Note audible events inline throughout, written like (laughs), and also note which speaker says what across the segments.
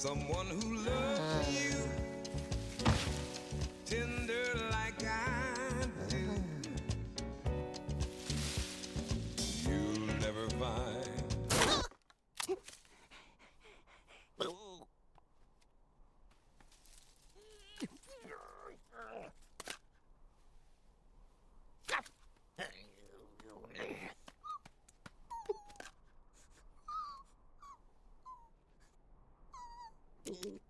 Speaker 1: Someone who loves Bye.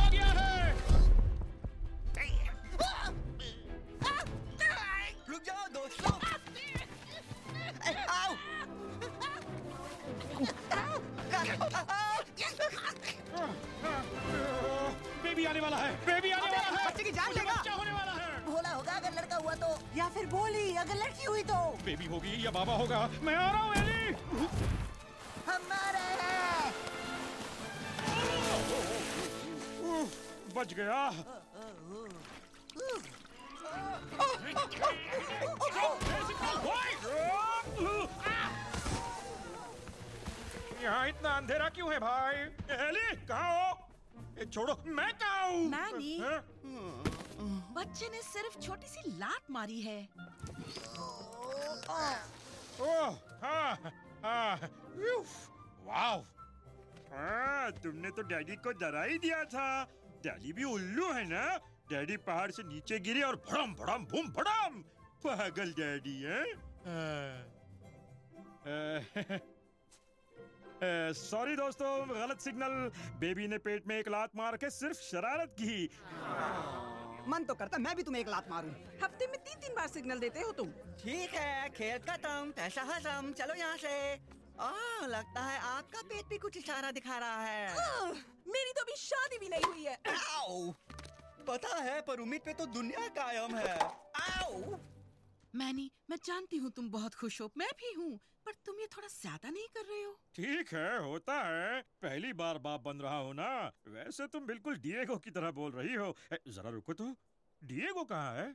Speaker 2: या
Speaker 3: बाबा होगा मैं आ रहा हूँ एली।
Speaker 4: हमारे हैं।
Speaker 3: बच गया। यहाँ इतना अंधेरा क्यों है भाई? एली कहाँ हो? ए, छोड़ो मैं कहाँ हूँ?
Speaker 5: मैनी। बच्चे ने सिर्फ़ छोटी सी लात मारी है।
Speaker 3: ओह हाँ हाँ वाव हाँ तुमने तो डैडी को डरा ही दिया था। डैडी भी उल्लू है ना? डैडी पहाड़ से नीचे गिरे और भड़म भड़म बूम भड़म। पागल डैडी है, सॉरी दोस्तों, गलत सिग्नल। बेबी ने पेट में एक लात मार के सिर्फ़ शरारत की।
Speaker 2: मन तो करता मैं भी तुम्हें एक लात मारूं।
Speaker 5: हफ़्ते में तीन तीन बार सिग्नल देते हो तुम।
Speaker 4: ठीक है खेल खत्म पैसा हजम चलो यहाँ से। आ, लगता है आपका पेट भी कुछ इशारा दिखा रहा है।
Speaker 5: मेरी तो अभी शादी भी नहीं हुई है।
Speaker 4: आओ पता है पर उम्मीद पे तो दुनिया कायम है। आओ
Speaker 5: मैनी मैं जानती हूँ तुम बहुत खुश हो मैं भी हूँ। पर तुम ये थोड़ा ज़्यादा नहीं कर रहे हो?
Speaker 3: ठीक है, होता है। पहली बार बाप बन रहा हो ना, वैसे तुम बिल्कुल डिएगो की तरह बोल रही हो। जरा रुको तो। डिएगो कहाँ है?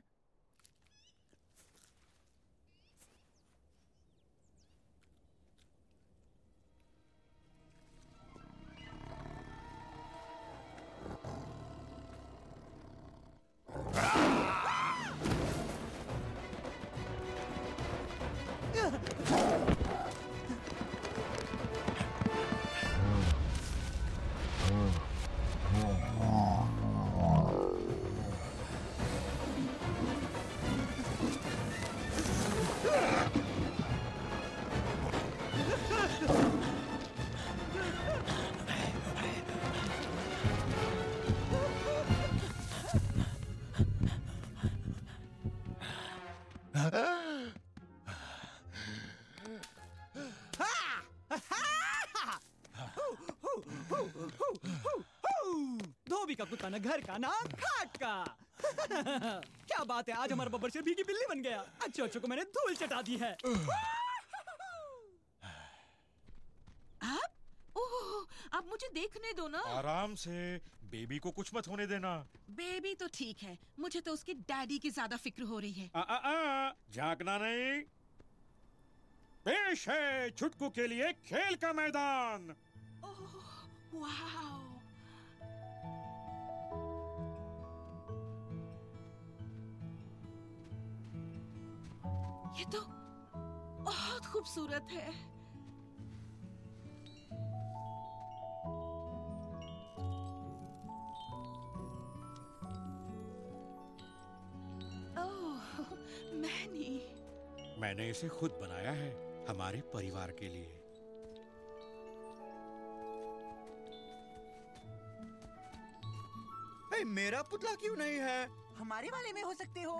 Speaker 2: धोबी का ना घर का ना खाट का (laughs) क्या बात है आज हमारा बब्बर शेर भीगी बिल्ली बन गया। अच्छे अच्छे को मैंने धूल चटा दी है।
Speaker 5: अब ओह अब मुझे देखने दो ना।
Speaker 3: आराम से बेबी को कुछ मत होने देना।
Speaker 5: बेबी तो ठीक है मुझे तो उसके डैडी की ज़्यादा फ़िक्र हो रही है।
Speaker 3: आ, आ, आ, झांकना नहीं। पेश है छुटकू के लिए खेल का मैदान।
Speaker 5: Oh wow. ये तो बहुत खूबसूरत है। Oh Manny.
Speaker 3: मैंने इसे खुद बनाया है हमारे परिवार के लिए।
Speaker 4: ए, मेरा पुतला क्यों नहीं है?
Speaker 6: हमारे वाले में हो सकते हो।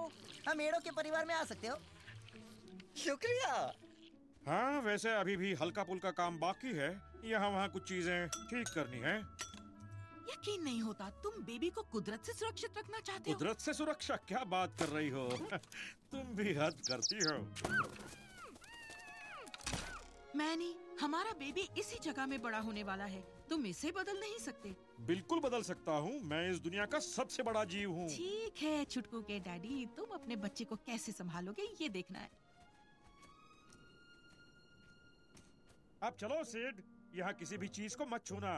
Speaker 6: हम एड़ो के परिवार में आ सकते हो।
Speaker 4: शुक्रिया।
Speaker 3: हाँ वैसे अभी भी हल्का पुल्का काम बाकी है। यहाँ वहाँ कुछ चीज़ें ठीक करनी है।
Speaker 5: यकीन नहीं होता तुम बेबी को कुदरत से सुरक्षित रखना चाहते हो।
Speaker 3: कुदरत से सुरक्षा? क्या बात कर रही हो? (laughs) तुम भी हद करती हो।
Speaker 5: मैनी हमारा बेबी इसी जगह में बड़ा होने वाला है। तुम इसे बदल नहीं सकते।
Speaker 3: बिल्कुल बदल सकता हूँ। मैं इस दुनिया का सबसे बड़ा जीव हूँ।
Speaker 5: ठीक है छुटकू के डैडी तुम अपने बच्चे को कैसे संभालोगे ये देखना है।
Speaker 3: अब चलो सिड। यहाँ किसी भी चीज़ को मत छूना।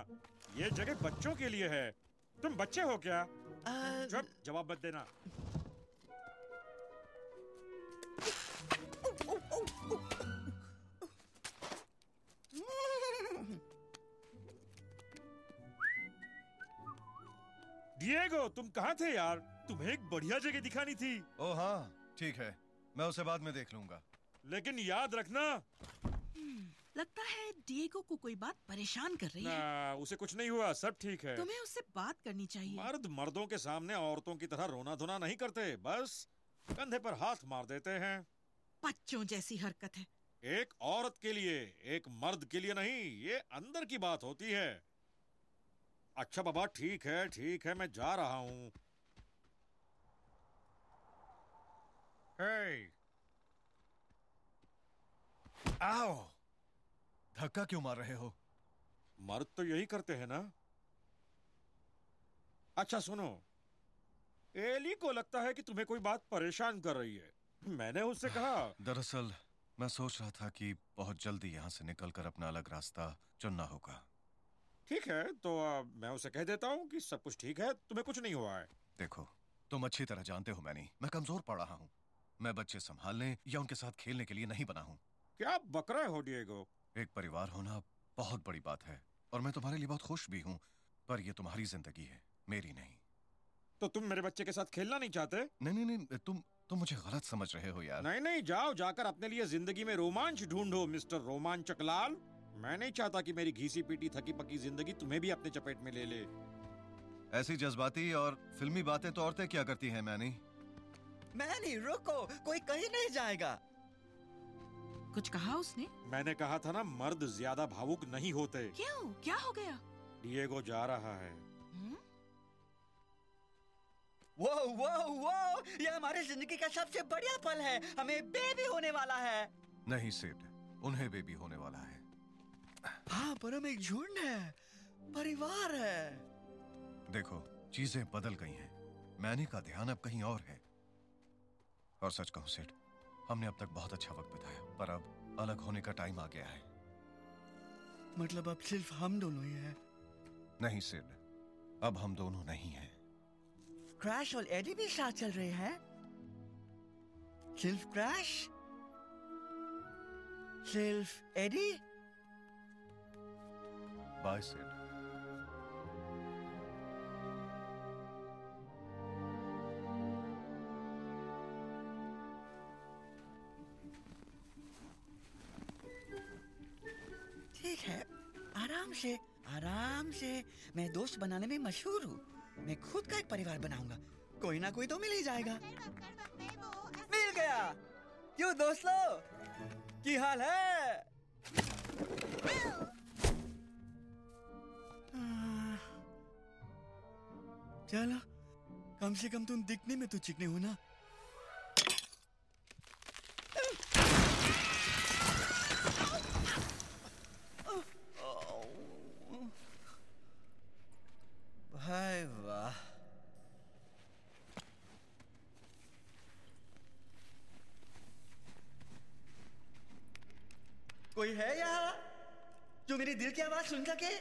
Speaker 3: ये जगह बच्चों के लिए है। तुम बच्चे हो क्या?
Speaker 4: आ,
Speaker 3: चुप जवाब मत देना। डिएगो तुम कहाँ थे यार? तुम्हें एक बढ़िया जगह दिखानी थी।
Speaker 7: ओ हाँ ठीक है। मैं उसे बाद में देख लूँगा।
Speaker 3: लेकिन याद रखना।
Speaker 5: लगता है डिएगो को कोई बात परेशान कर रही है।
Speaker 3: उसे कुछ नहीं हुआ सब ठीक है।
Speaker 5: तुम्हें उससे बात करनी चाहिए।
Speaker 3: मर्द मर्दों के सामने औरतों की तरह रोना धोना नहीं करते बस कंधे पर हाथ मार देते हैं।
Speaker 5: बच्चों जैसी हरकत है।
Speaker 3: एक औरत के लिए एक मर्द के लिए नहीं ये अंदर की बात होती है। अच्छा बाबा ठीक है ठीक है मैं जा रहा हूँ। हे
Speaker 7: आओ। धक्का क्यों मार रहे हो?
Speaker 3: मर्द तो यही करते हैं ना। अच्छा सुनो। एली को लगता है कि तुम्हें कोई बात परेशान कर रही है। मैंने उससे कहा।
Speaker 7: दरअसल मैं सोच रहा था कि बहुत जल्दी यहाँ से निकलकर अपना अलग रास्ता चुनना होगा।
Speaker 3: ठीक है तो आ, मैं उसे कह देता हूँ कि सब कुछ ठीक है तुम्हें कुछ नहीं हुआ है।
Speaker 7: देखो तुम अच्छी तरह जानते हो मैनी। मैं कमज़ोर पड़ रहा हूँ। मैं बच्चे संभालने या उनके साथ खेलने के लिए नहीं बना हूँ।
Speaker 3: क्या बक रहे हो डिएगो?
Speaker 7: एक परिवार होना बहुत बड़ी बात है और मैं तुम्हारे लिए बहुत खुश भी हूँ पर ये तुम्हारी ज़िंदगी है मेरी नहीं।
Speaker 3: तो तुम मेरे बच्चे के साथ खेलना नहीं चाहते?
Speaker 7: नहीं नहीं नहीं तुम तुम मुझे गलत समझ रहे हो यार।
Speaker 3: नहीं नहीं जाओ जाकर अपने लिए ज़िंदगी में रोमांच ढूंढो मिस्टर रोमांचक लाल। मैं नहीं चाहता कि मेरी घीसी पीटी थकी पकी ज़िंदगी तुम्हें भी अपने चपेट में ले ले।
Speaker 7: ऐसी जज्बाती और फिल्मी बातें तो औरतें क्या करती हैं मैनी?
Speaker 4: मैं नहीं रुको कोई कहीं नहीं जाएगा।
Speaker 5: कुछ कहा उसने?
Speaker 3: मैंने कहा था ना मर्द ज़्यादा भावुक नहीं होते।
Speaker 5: क्यों? क्या हो गया?
Speaker 3: डिएगो जा रहा है।
Speaker 5: हम्म?
Speaker 4: वो वो वो ये हमारी ज़िंदगी का सबसे बढ़िया पल है। हमें बेबी होने वाला है।
Speaker 7: नहीं सिड उन्हें बेबी होने वाला है।
Speaker 4: हाँ पर हम एक झुंड है। परिवार है।
Speaker 7: देखो चीज़ें बदल गई हैं। मैनी का ध्यान अब कहीं और है। और सच कहूँ सेठ हमने अब तक बहुत अच्छा वक्त बिताया। पर अब अलग होने का टाइम आ गया है।
Speaker 4: मतलब अब सिर्फ़ हम दोनों ही हैं।
Speaker 7: नहीं सिड अब हम दोनों नहीं हैं।
Speaker 4: क्रैश और एडी भी साथ चल रहे हैं? सिर्फ़ क्रैश सिर्फ़ एडी
Speaker 7: बाय सिड
Speaker 4: से, आराम से मैं दोस्त बनाने में मशहूर हूँ। मैं खुद का एक परिवार बनाऊँगा। कोई ना कोई तो मिल ही जाएगा। मिल गया! क्यों दोस्तों, की हाल है? चलो, कम से कम तुम दिखने में तो चिकने हो ना? हाय वाह कोई है यहाँ? जो मेरे दिल की आवाज़ सुन सके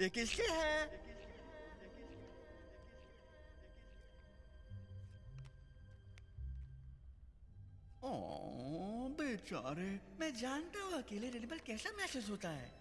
Speaker 4: ये किसके है? ओ बेचारे। मैं जानता हूँ, अकेले रहने पर कैसा महसूस होता है?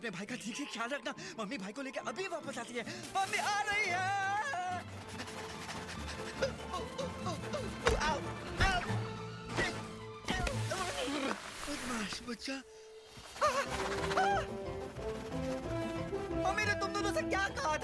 Speaker 4: अपने भाई का ठीक से ख्याल रखना। मम्मी भाई को लेकर अभी वापस आती है। मम्मी आ रही है। बच्चा। मम्मी ने तुम दोनों से क्या कहा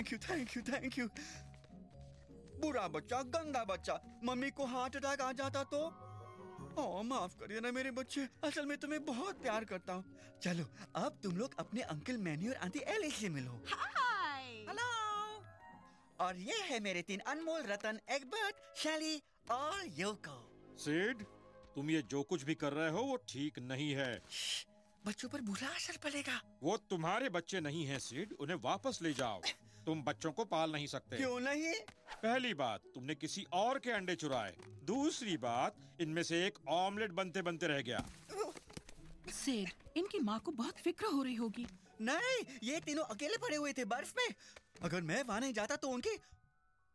Speaker 4: thank you thank you thank you बुरा बच्चा गंदा बच्चा। मम्मी को हार्ट अटैक आ जाता तो? ओ माफ़ करिए ना मेरे बच्चे। असल में तुम्हें बहुत प्यार करता हूँ। चलो अब तुम लोग अपने अंकल मैनी और आंटी एलिस से मिलो।
Speaker 5: हाय
Speaker 4: हेलो और ये है मेरे तीन अनमोल रतन एग्बर्ट शैली और योको
Speaker 3: सिड तुम ये जो कुछ भी कर रहे हो वो ठीक नहीं है।
Speaker 4: बच्चों पर बुरा असर पड़ेगा।
Speaker 3: वो तुम्हारे बच्चे नहीं हैं सिड उन्हें वापस ले जाओ। तुम बच्चों को पाल नहीं सकते।
Speaker 4: क्यों नहीं?
Speaker 3: पहली बात तुमने किसी और के अंडे चुराए। दूसरी बात इनमें से एक ऑमलेट बनते बनते रह गया।
Speaker 5: सेड इनकी माँ को बहुत फ़िक्र हो रही होगी।
Speaker 4: नहीं ये तीनों अकेले पड़े हुए थे बर्फ़ में। अगर मैं वहाँ नहीं जाता तो उनकी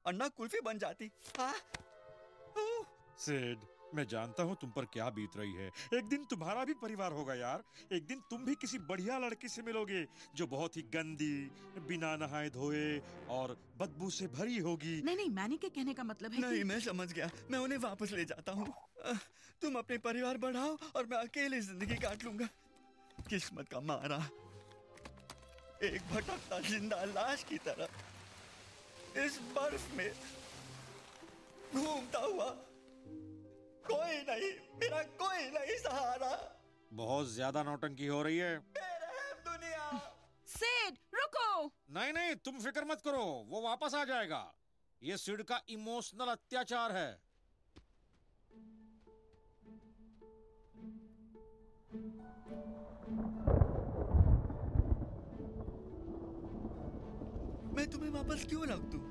Speaker 4: अन्ना कुल्फी बन जाती। हाँ।
Speaker 3: सिड मैं जानता हूँ तुम पर क्या बीत रही है। एक दिन तुम्हारा भी परिवार होगा यार। एक दिन तुम भी किसी बढ़िया लड़की से मिलोगे जो बहुत ही गंदी बिना नहाए धोए और बदबू से भरी होगी।
Speaker 5: नहीं नहीं मैनी के कहने का मतलब है
Speaker 4: नहीं
Speaker 5: कि
Speaker 4: मैं समझ गया। मैं उन्हें वापस ले जाता हूँ। तुम अपने परिवार बढ़ाओ और मैं अकेले ज़िंदगी काट लूँगा। किस्मत का मारा। एक भटकता ज़िंदा लाश की तरह इस बर्फ़ में घूमता हुआ कोई नहीं मेरा कोई नहीं सहारा।
Speaker 3: बहुत ज़्यादा नौटंकी हो रही है।
Speaker 4: दुनिया।
Speaker 5: सेड रुको।
Speaker 3: नहीं नहीं तुम फ़िक्र मत करो वो वापस आ जाएगा। ये सिड का इमोशनल अत्याचार है।
Speaker 4: मैं तुम्हें वापस क्यों रख दूँ?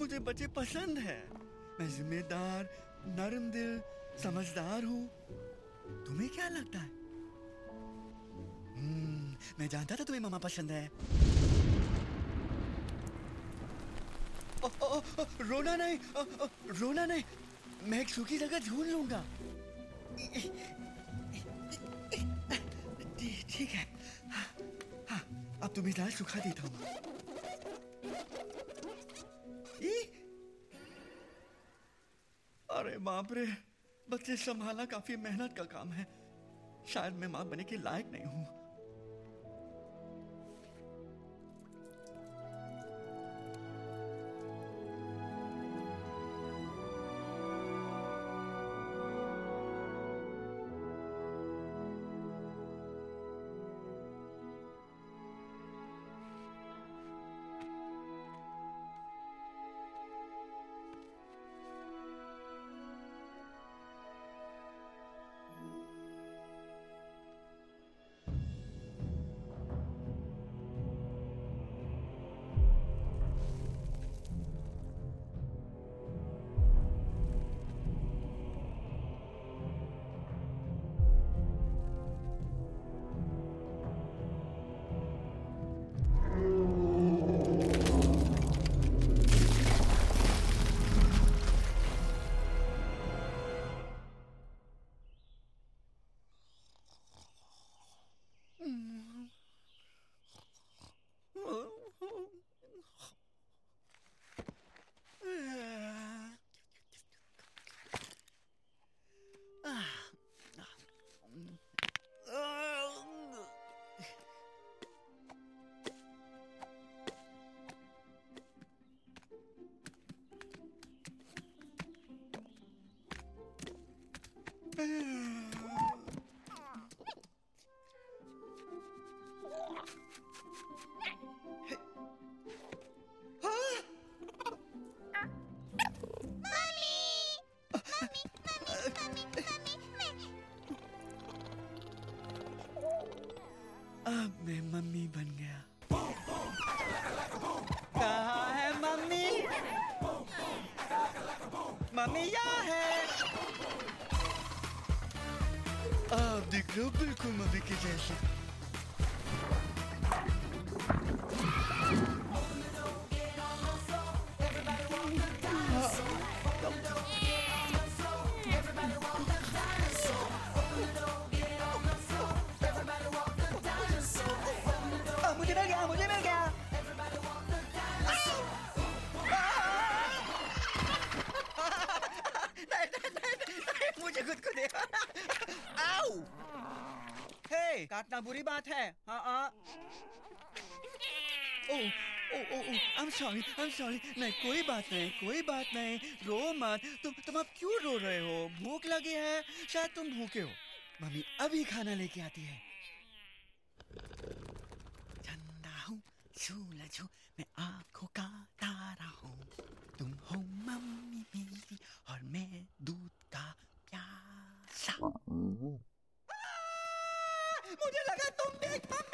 Speaker 4: मुझे बच्चे पसंद है। मैं जिम्मेदार नरम दिल समझदार हूँ। तुम्हें क्या लगता है? हम्म, मैं जानता था तुम्हें मामा पसंद है। रोना नहीं रोना नहीं। मैं एक सूखी जगह ढूंढ लूँगा। ठीक है। हाँ, हाँ, अब तुम्हें दाल सुखा देता हूँ! अरे बाप रे, बच्चे संभालना काफ़ी मेहनत का काम है। शायद मैं माँ बने के लायक नहीं हूँ। मम्मी यहाँ है आप दिख रहे हो बिल्कुल मम्मी के जैसे I'm sorry I'm sorry. नहीं कोई बात नहीं कोई बात नहीं। रो मत। तुम तुम अब क्यों रो रहे हो? भूख लगी है? शायद तुम भूखे हो। मम्मी अभी खाना लेके आती है। ठंडा हूँ सूरज हूँ मैं आँखों का तारा हूँ। तुम हो मम्मी मेरी और मैं दूध का प्यासा। मुझे लगा तुम भी मम्मी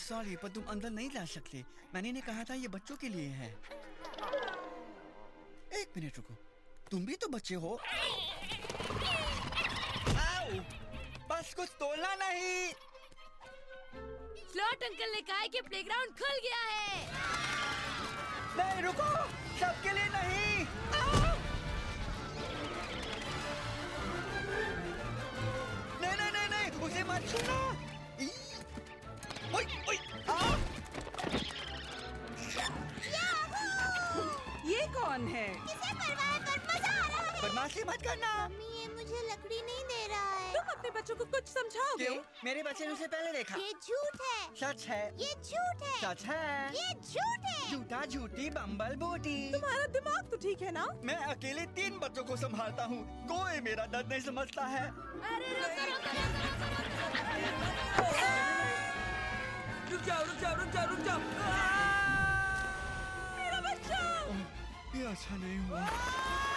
Speaker 4: सॉरी पर तुम अंदर नहीं जा सकते। मैंने ने कहा था ये बच्चों के लिए है। एक मिनट रुको। तुम भी तो बच्चे हो। बस कुछ तोड़ना नहीं।
Speaker 8: स्लॉट अंकल ने कहा कि प्लेग्राउंड खुल गया है।
Speaker 4: नहीं रुको। सबके लिए नहीं। नहीं नहीं नहीं, नहीं उसे मत छूना। बदमाशी मत करना
Speaker 9: मम्मी ये मुझे लकड़ी नहीं दे रहा है
Speaker 5: तुम अपने बच्चों को कुछ समझाओगे
Speaker 4: क्यों मेरे बच्चे ने उसे पहले देखा
Speaker 9: ये झूठ है
Speaker 4: सच है
Speaker 9: ये झूठ है
Speaker 4: सच है
Speaker 9: ये झूठ है
Speaker 4: झूठा झूठी बम्बल बूटी
Speaker 5: तुम्हारा दिमाग तो ठीक है ना
Speaker 4: मैं अकेले तीन बच्चों को संभालता हूँ कोई मेरा दर्द नहीं समझता है
Speaker 8: अरे रुको रुको रुको
Speaker 2: रुक जाओ रुक जाओ रुक जाओ रुक जाओ
Speaker 5: मेरा बच्चा
Speaker 4: ये अच्छा नहीं हुआ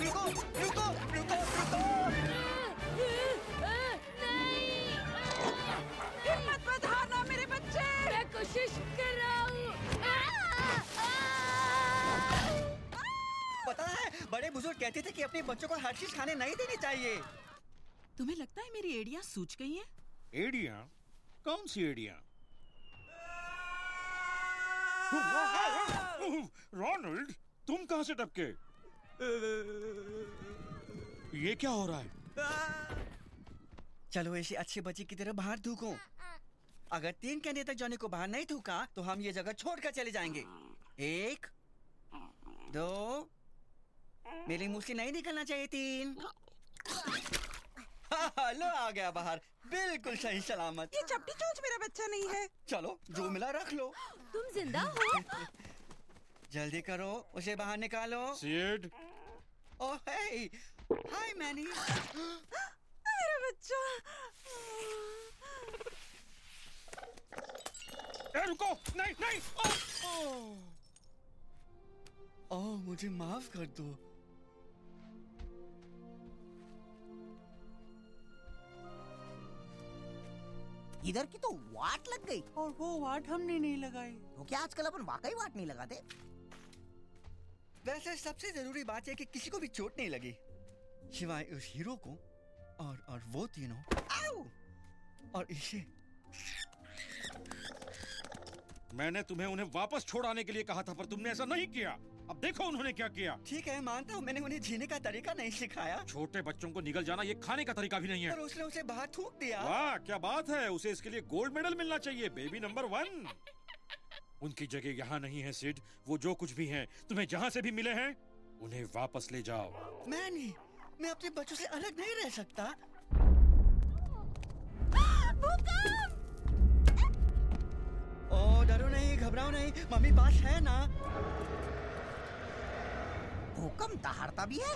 Speaker 4: रुको रुको रुको रुको
Speaker 8: नहीं
Speaker 5: हिम्मत मत हारना मेरे बच्चे
Speaker 8: मैं कोशिश कर
Speaker 4: पता है बड़े बुज़ुर्ग कहते थे कि अपने बच्चों को हर चीज़ खाने नहीं देनी चाहिए।
Speaker 5: तुम्हें लगता है मेरी एड़ियाँ सूज गई हैं?
Speaker 3: एड़िया? कौन सी एड़िया? रोनाल्ड तुम कहाँ से टपके? ये क्या हो रहा है?
Speaker 4: चलो ऐसे अच्छे बच्चे की तरह बाहर थूको। अगर तीन घंटे तक जाने को बाहर नहीं थूका तो हम ये जगह छोड़कर चले जाएँगे। एक दो मेरे मुँह से नहीं निकलना चाहिए तीन। हाँ, लो आ गया बाहर। बिल्कुल सही सलामत।
Speaker 5: ये चपटी चोंच मेरा बच्चा नहीं है।
Speaker 4: चलो जो मिला रख लो।
Speaker 8: तुम ज़िंदा हो?
Speaker 4: जल्दी करो उसे बाहर निकालो।
Speaker 3: सीड
Speaker 4: ओह हे हाय मैनी
Speaker 5: मेरा बच्चा।
Speaker 3: ए रुको! नहीं नहीं! ओ ओ,
Speaker 4: ओह मुझे माफ़ कर दो।
Speaker 6: इधर की तो वाट लग गई।
Speaker 2: और वो वाट हमने नहीं लगाई।
Speaker 6: तो क्या आजकल अपन वाकई वाट नहीं लगाते?
Speaker 4: वैसे सबसे ज़रूरी बात है कि किसी को भी चोट नहीं लगी। सिवाय उस हीरो को और और वो तीनों। और इसे
Speaker 3: मैंने तुम्हें उन्हें वापस छोड़ाने के लिए कहा था पर तुमने ऐसा नहीं किया। अब देखो उन्होंने क्या किया।
Speaker 4: ठीक है मानता हूँ मैंने उन्हें जीने का तरीका नहीं सिखाया।
Speaker 3: छोटे बच्चों को निकल जाना ये खाने का तरीका भी नहीं है।
Speaker 4: पर उसने उसे बाहर थूक दिया।
Speaker 3: वाह क्या बात है उसे इसके लिए गोल्ड मेडल मिलना चाहिए बेबी नंबर वन उनकी जगह यहाँ नहीं है सिड वो जो कुछ भी है तुम्हें जहाँ से भी मिले हैं उन्हें वापस ले जाओ।
Speaker 4: मैं नहीं मैं अपने बच्चों से अलग नहीं रह सकता। ओ डरो नहीं घबराओ नहीं मम्मी पास है ना।
Speaker 6: भूकंप दहाड़ता भी है।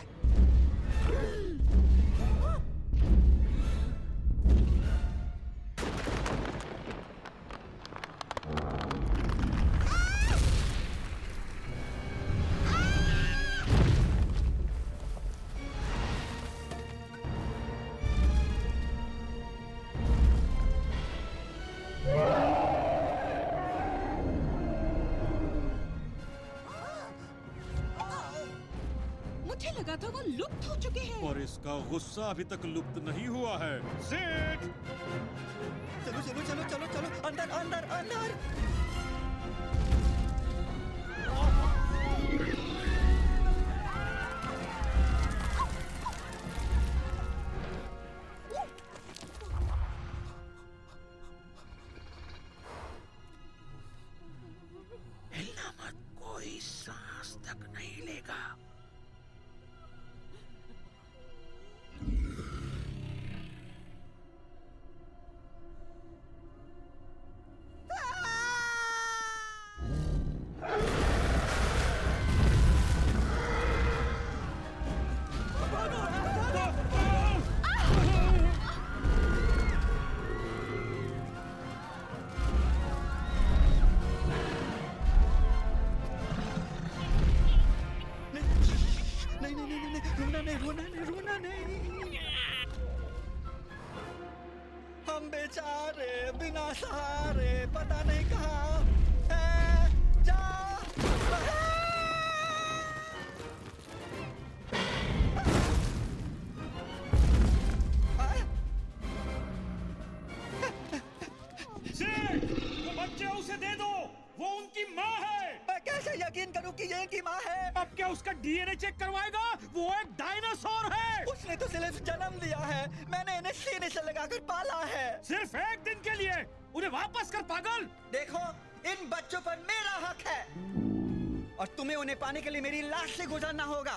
Speaker 3: गुस्सा अभी तक लुप्त नहीं हुआ है।
Speaker 4: चलो चलो चलो चलो चलो, अंदर अंदर अंदर।
Speaker 10: सहारे पता नहीं
Speaker 4: कहा बच्चे उसे दे दो। वो उनकी माँ है। मैं कैसे यकीन करूँ कि ये की माँ है? अब क्या उसका
Speaker 3: डीएनए चेक करवाएगा? वो एक डायनासोर है।
Speaker 4: उसने तो सिर्फ़ जन्म लिया है। मैंने इन्हें सीने से लगाकर पाला है।
Speaker 3: सिर्फ़ एक दिन के लिए। वापस कर पागल!
Speaker 4: देखो इन बच्चों पर मेरा हक है। और तुम्हें उन्हें पाने के लिए मेरी लाश से गुजरना होगा।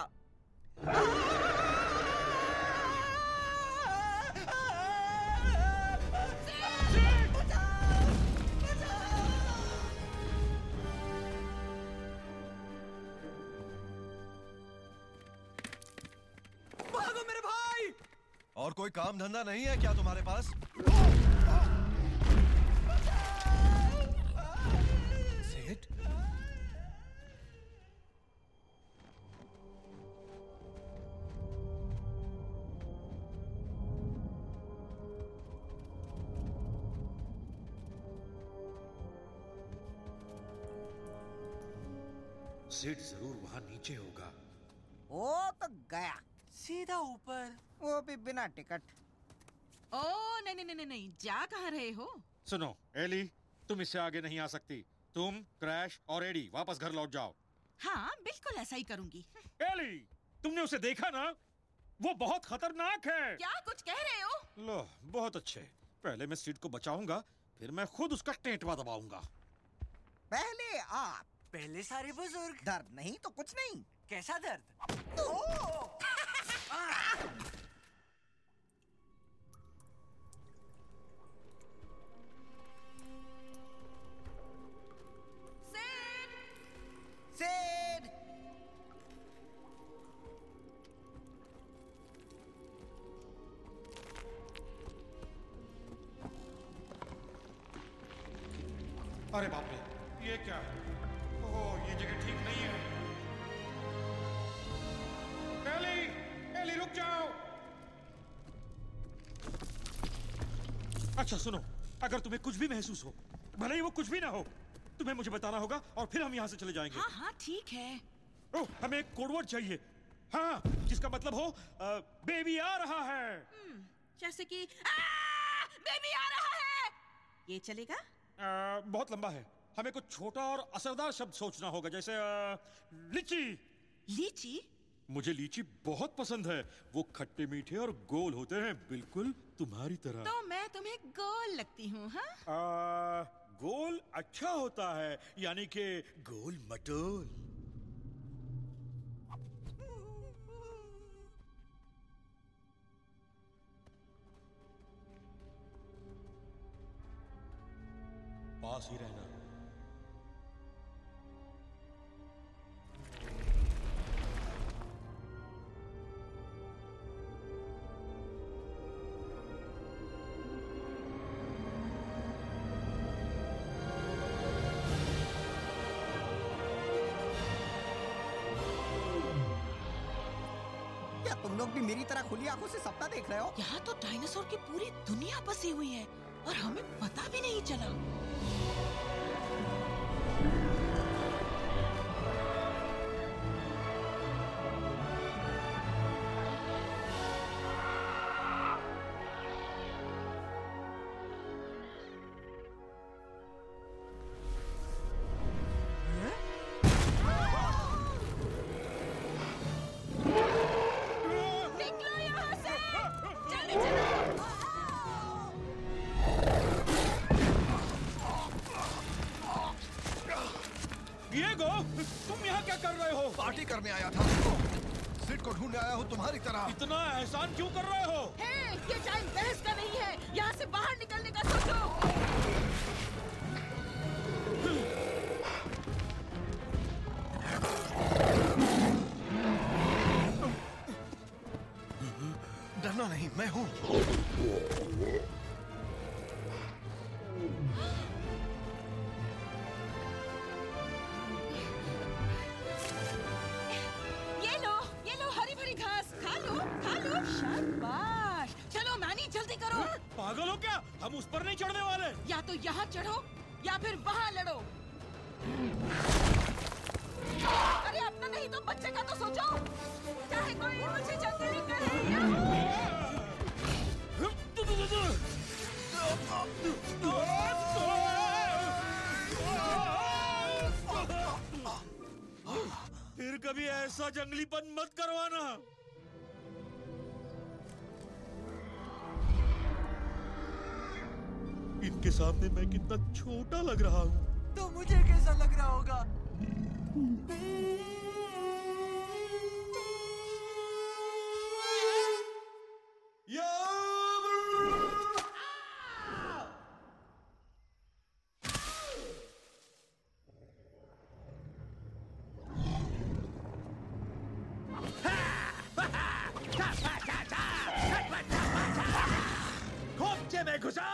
Speaker 2: भागो मेरे भाई!
Speaker 7: और कोई काम धंधा नहीं है क्या तुम्हारे पास? सेठ
Speaker 10: ज़रूर वहाँ नीचे होगा।
Speaker 6: वो तो गया। सीधा ऊपर। वो भी बिना टिकट।
Speaker 5: ओ नहीं नहीं नहीं नहीं जा कहाँ रहे हो?
Speaker 3: सुनो एली तुम इससे आगे नहीं आ सकती। तुम क्रैश और एडी वापस घर लौट जाओ।
Speaker 5: हाँ बिल्कुल ऐसा ही करूँगी।
Speaker 3: एली तुमने उसे देखा ना? वो बहुत खतरनाक है।
Speaker 5: क्या कुछ कह रहे हो?
Speaker 3: लो बहुत अच्छे। पहले मैं सीट को बचाऊँगा फिर मैं खुद उसका टेंटवा दबाऊँगा।
Speaker 6: पहले आप पहले सारे बुज़ुर्ग। दर्द नहीं तो कुछ नहीं। कैसा दर्द? सेड
Speaker 3: अरे बाप रे। अगर तुम्हें कुछ भी महसूस हो भले ही वो कुछ भी ना हो तुम्हें मुझे बताना होगा और फिर हम यहाँ से चले जाएँगे।
Speaker 5: हाँ हाँ ठीक है।
Speaker 3: ओह हमें एक कोडवर्ड चाहिए। हाँ जिसका मतलब हो अ, बेबी आ रहा है।
Speaker 5: हम्म, जैसे कि बेबी आ रहा है। ये चलेगा?
Speaker 3: अ, बहुत लंबा है। हमें कुछ छोटा और असरदार शब्द सोचना होगा जैसे अ, लीची।
Speaker 5: लीची?
Speaker 3: मुझे लीची बहुत पसंद है। वो खट्टे मीठे और गोल होते हैं बिल्कुल तुम्हारी तरह।
Speaker 5: तो मैं तुम्हें गोल लगती हूँ हाँ?
Speaker 3: गोल अच्छा होता है यानी कि गोल मटोल। पास ही रहना।
Speaker 6: तरह खुली आँखों से सपना देख रहे हो?
Speaker 5: यहाँ तो डायनासोर की पूरी दुनिया बसी हुई है और हमें पता भी नहीं चला।
Speaker 3: इनके सामने मैं कितना छोटा लग रहा हूँ।
Speaker 6: तो मुझे कैसा लग रहा होगा?
Speaker 11: में घुसा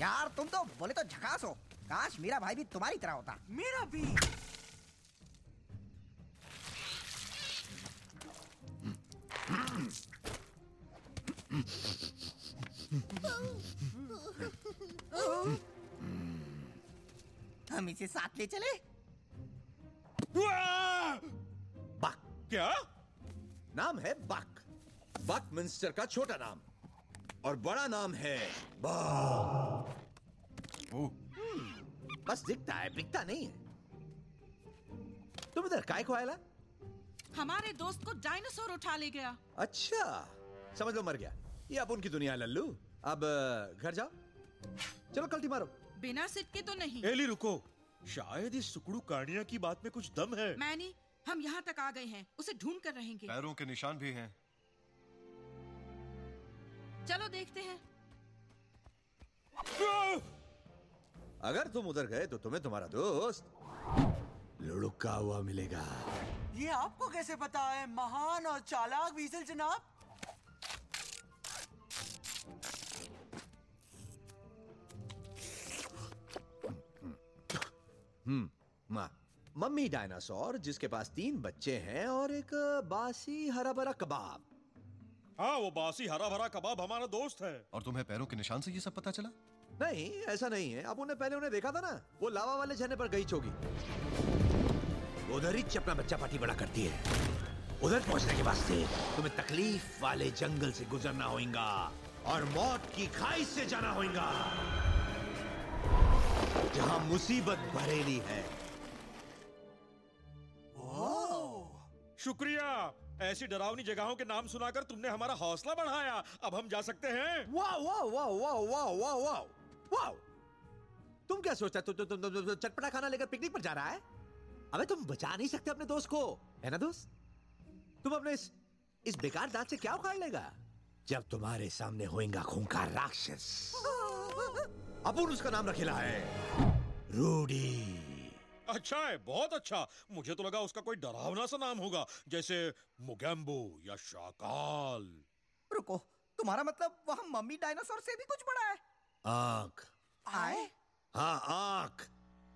Speaker 6: यार तुम तो बोले तो झकास हो। काश मेरा भाई भी तुम्हारी तरह होता। मेरा भी। हम इसे साथ ले चले।
Speaker 12: बक।
Speaker 3: क्या?
Speaker 12: नाम है बक। बक मिंस्टर का छोटा नाम। और बड़ा नाम है बक बस दिखता है बिकता नहीं है। तुम इधर काय को आयला
Speaker 5: हमारे दोस्त को डायनासोर उठा ले गया।
Speaker 12: अच्छा समझ लो मर गया। ये अब उनकी दुनिया लल्लू। अब घर जाओ। चलो कल्टी मारो।
Speaker 5: बिना सिटके तो नहीं।
Speaker 3: एली रुको। शायद इस सुकड़ू कानिया की बात में कुछ दम है।
Speaker 5: मैनी हम यहाँ तक आ गए हैं। उसे ढूंढ कर रहेंगे।
Speaker 7: पैरों के निशान भी हैं।
Speaker 5: चलो देखते हैं।
Speaker 12: अगर तुम उधर गए तो तुम्हें तुम्हारा दोस्त लुढ़का हुआ मिलेगा।
Speaker 6: ये आपको कैसे पता है महान और चालाक वीजल जनाब?
Speaker 12: हम्म माँ मम्मी डायनासोर जिसके पास तीन बच्चे हैं और एक बासी हरा भरा कबाब।
Speaker 3: हाँ वो बासी हरा भरा कबाब हमारा दोस्त है।
Speaker 7: और तुम्हें पैरों के निशान से ये सब पता चला?
Speaker 12: नहीं ऐसा नहीं है। अब उन्हें पहले उन्हें देखा था ना? वो लावा वाले झरने पर गई होगी उधर ही अपना बच्चा पार्टी बड़ा करती है। उधर पहुँचने के वास्ते तुम्हें तकलीफ़ वाले जंगल से गुजरना होगा और मौत की खाई से जाना होगा जहाँ मुसीबत भरेली है।
Speaker 3: शुक्रिया। ऐसी डरावनी जगहों के नाम सुनाकर तुमने हमारा हौसला बढ़ाया। अब हम जा सकते हैं।
Speaker 12: वाह वाह वाह वाह वाह वाह वाह। वाह तुम क्या सोचता तु, तु, तु, तु, तु, चटपटा खाना लेकर पिकनिक पर जा रहा है? अबे तुम बचा नहीं सकते अपने दोस्त को। है ना दोस्त? तुम अपने इस इस बेकार दांत से क्या उखाड़ लेगा? जब तुम्हारे सामने होएगा खूंखार राक्षस। अपुन उसका नाम रखेला है। रूडी।
Speaker 3: अच्छा है बहुत अच्छा। मुझे तो लगा उसका कोई डरावना सा नाम होगा जैसे मुगैम्बो या शाकाल।
Speaker 6: रुको तुम्हारा मतलब वह मम्मी डायनासोर से भी कुछ बड़ा है?
Speaker 12: आँख।
Speaker 6: आए?
Speaker 12: हाँ आँख।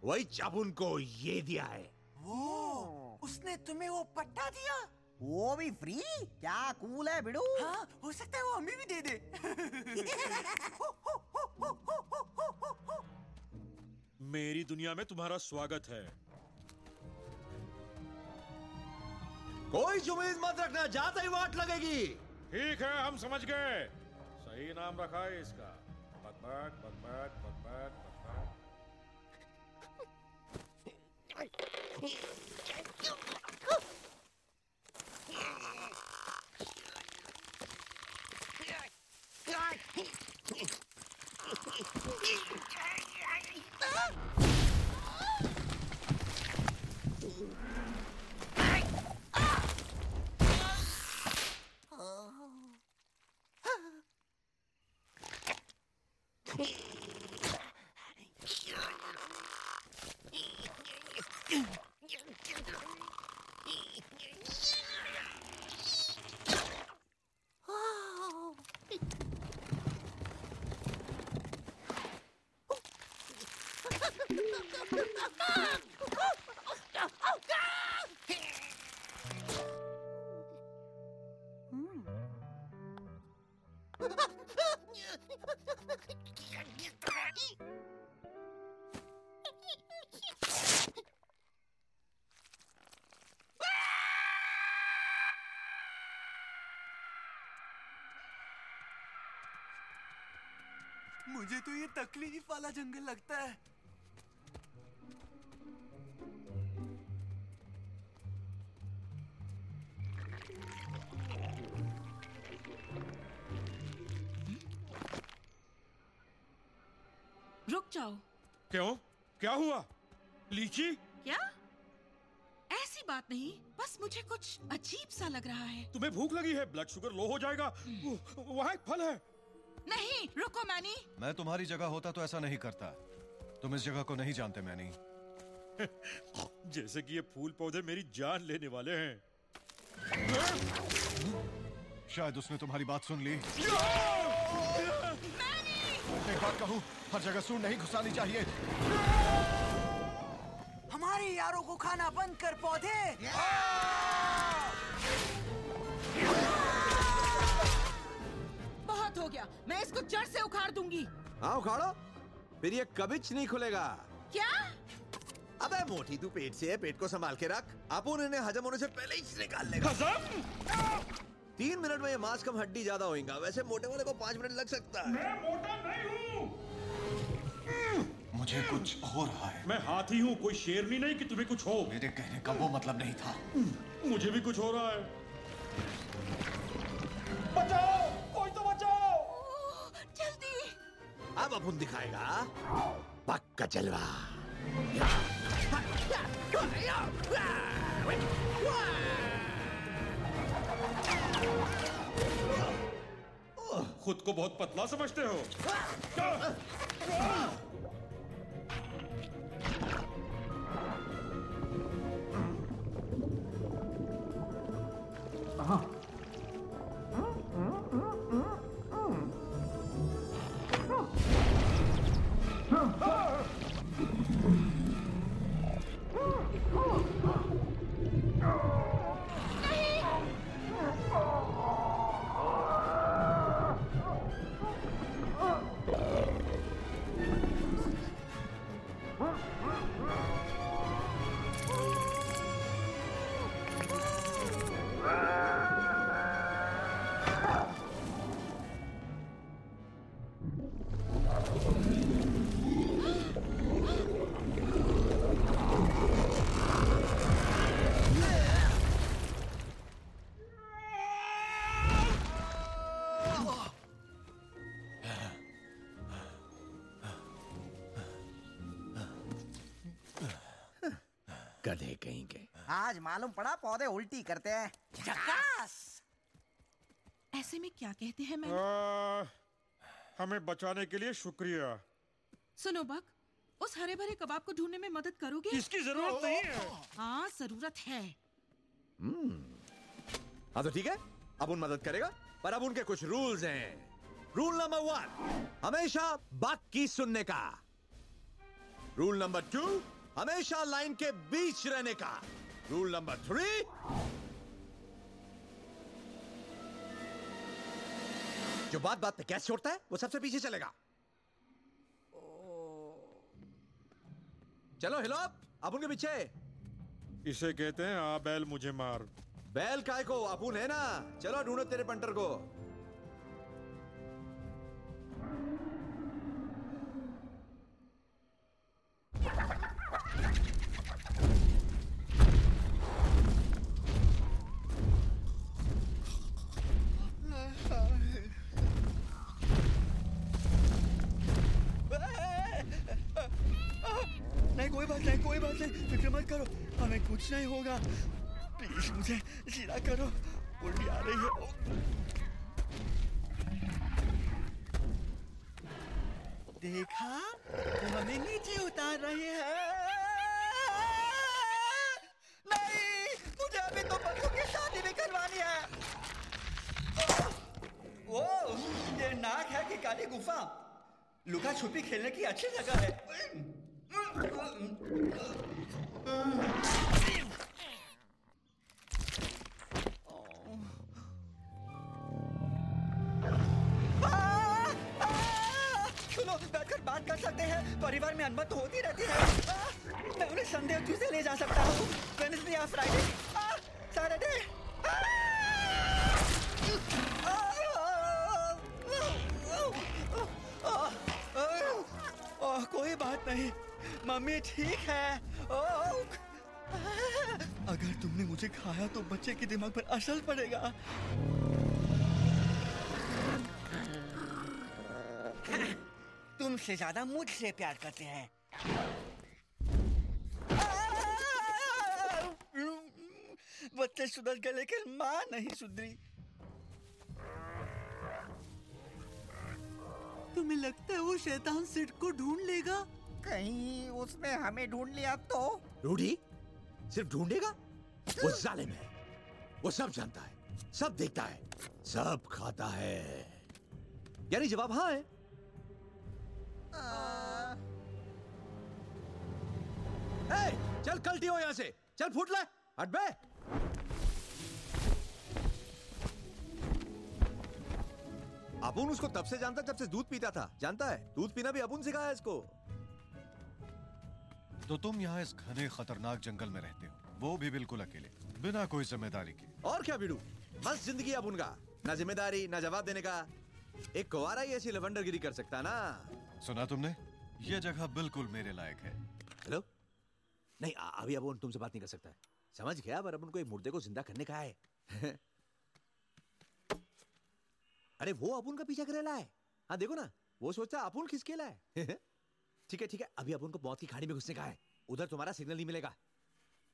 Speaker 12: वही चाबुन को ये दिया है।
Speaker 6: वो? उसने तुम्हें वो पट्टा दिया? वो भी फ्री क्या कूल है बिडू? हाँ हो सकता है वो हमें भी दे दे।
Speaker 3: मेरी दुनिया में तुम्हारा स्वागत है।
Speaker 12: कोई उम्मीद मत रखना जाता ही वाट लगेगी।
Speaker 3: ठीक है हम समझ गए। सही नाम रखा है इसका। Bugbird, Bugbird, Bugbird, Bugbird. Ah!
Speaker 6: मुझे तो ये तकलीफ़ वाला जंगल लगता है।
Speaker 5: रुक जाओ।
Speaker 3: क्यों? क्या हुआ? लीची?
Speaker 5: क्या? ऐसी बात नहीं बस मुझे कुछ अजीब सा लग रहा है।
Speaker 3: तुम्हें भूख लगी है ब्लड शुगर लो हो जाएगा। वो- वहाँ एक फल है।
Speaker 5: रुको मैनी।
Speaker 7: मैं तुम्हारी जगह होता तो ऐसा नहीं करता। तुम इस जगह को नहीं जानते मैनी। (laughs)
Speaker 3: जैसे कि ये फूल पौधे मेरी जान लेने वाले हैं।
Speaker 7: शायद उसने तुम्हारी बात सुन ली। एक बात कहूँ हर जगह सूर नहीं घुसानी चाहिए।
Speaker 6: हमारे यारों को खाना बंद कर पौधे।
Speaker 5: गया। मैं इसको जड़ से उखाड़ दूँगी।
Speaker 12: हाँ उखाड़ो। फिर ये कबिच नहीं खुलेगा।
Speaker 5: क्या?
Speaker 12: अबे मोटी तू पेट से है पेट को संभाल के रख। अपुन इन्हें हजम होने से पहले ही निकाल लेगा। तीन मिनट में ये मांस कम हड्डी ज़्यादा होएगा। वैसे मोटे वाले को पाँच मिनट लग सकता है।
Speaker 3: मैं मोटा नहीं हूँ।
Speaker 7: मुझे कुछ हो रहा है।
Speaker 3: मैं हाथी हूँ कोई शेरनी नहीं कि तुम्हें कुछ हो।
Speaker 7: मेरे कहने का वो मतलब नहीं था।
Speaker 3: मुझे भी कुछ हो रहा है। बचाओ!
Speaker 12: अब अपुन दिखाएगा पक्का जलवा
Speaker 3: खुद को बहुत पतला समझते हो।
Speaker 6: आज मालूम पड़ा पौधे उल्टी करते हैं। झकास!
Speaker 5: ऐसे में क्या कहते हैं मैं
Speaker 3: आ, हमें बचाने के लिए शुक्रिया।
Speaker 5: सुनो बक उस हरे भरे कबाब को ढूँढने में मदद करोगे?
Speaker 3: इसकी ज़रूरत नहीं है।
Speaker 5: हाँ ज़रूरत है।
Speaker 12: हाँ तो ठीक है अब उन मदद करेगा पर अब उनके कुछ रूल्स हैं। रूल नंबर वन हमेशा बक की सुनने का। रूल नंबर टू हमेशा लाइन के बीच रहने का। रूल नंबर थ्री जो बात बात पे कैच छोड़ता है वो सबसे पीछे चलेगा। चलो हिलो अब उनके पीछे।
Speaker 3: इसे कहते हैं आ बैल मुझे मार।
Speaker 12: बैल काय को अपुन है ना? चलो ढूंढो तेरे पंटर को।
Speaker 4: बात नहीं फ़िक्र मत करो। हमें कुछ नहीं होगा। प्लीज़ मुझे सीधा करो। उल्टी आ रही है। देखा? वो हमें नीचे उतार रहे हैं। नहीं, मुझे अभी तो बच्चों की शादी भी करवानी है। वो ये नाक है कि काली गुफा। लुका छुपी खेलने की अच्छी जगह है। बात कर सकते हैं। परिवार में अनबन तो होती रहती है। मैं उन्हें संडे और ट्यूसडे ले जा सकता हूँ? वेडनेसडे या फ्राइडे सैटरडे मम्मी, ठीक है। ओ अगर तुमने मुझे खाया तो बच्चे के दिमाग पर असर पड़ेगा। तुमसे ज़्यादा मुझसे प्यार करते हैं। बच्चे सुधर गए, लेकिन माँ नहीं सुधरी।
Speaker 6: तुम्हें लगता है वो शैतान सिड को ढूंढ लेगा?
Speaker 11: कहीं उसने हमें ढूंढ लिया तो?
Speaker 12: रूढ़ी? सिर्फ़ ढूंढेगा? वो जालिम है। वो सब जानता है सब देखता है सब खाता है। यानी जवाब हाँ है। ए, चल कल्टी हो यहाँ से। चल फूट ले हट बे। अपुन उसको तब से जानता जब से दूध पीता था। जानता है? दूध पीना भी अपुन सिखाया इसको।
Speaker 7: तो तुम यहाँ इस घने खतरनाक जंगल में रहते हो। वो भी बिल्कुल अकेले बिना कोई ज़िम्मेदारी के।
Speaker 12: और क्या बिडू मस्त ज़िंदगी अब उनका। ना ज़िम्मेदारी ना जवाब देने का। एक कुवारा ही ऐसी लवंडरगिरी कर सकता ना।
Speaker 7: सुना तुमने? ये जगह बिल्कुल मेरे लायक है।
Speaker 12: हेलो? नहीं अभी अब तुमसे बात नहीं कर सकता है। समझ गया पर अब उनको एक मुर्दे को ज़िंदा करने का है। (laughs) अरे वो अपुन का पीछा करेला है। हाँ देखो ना वो सोचता अपुन खिसकेला है। (laughs) ठीक है ठीक है। अभी अब उनको मौत की खाड़ी में घुसने का है। उधर तुम्हारा सिग्नल नहीं मिलेगा।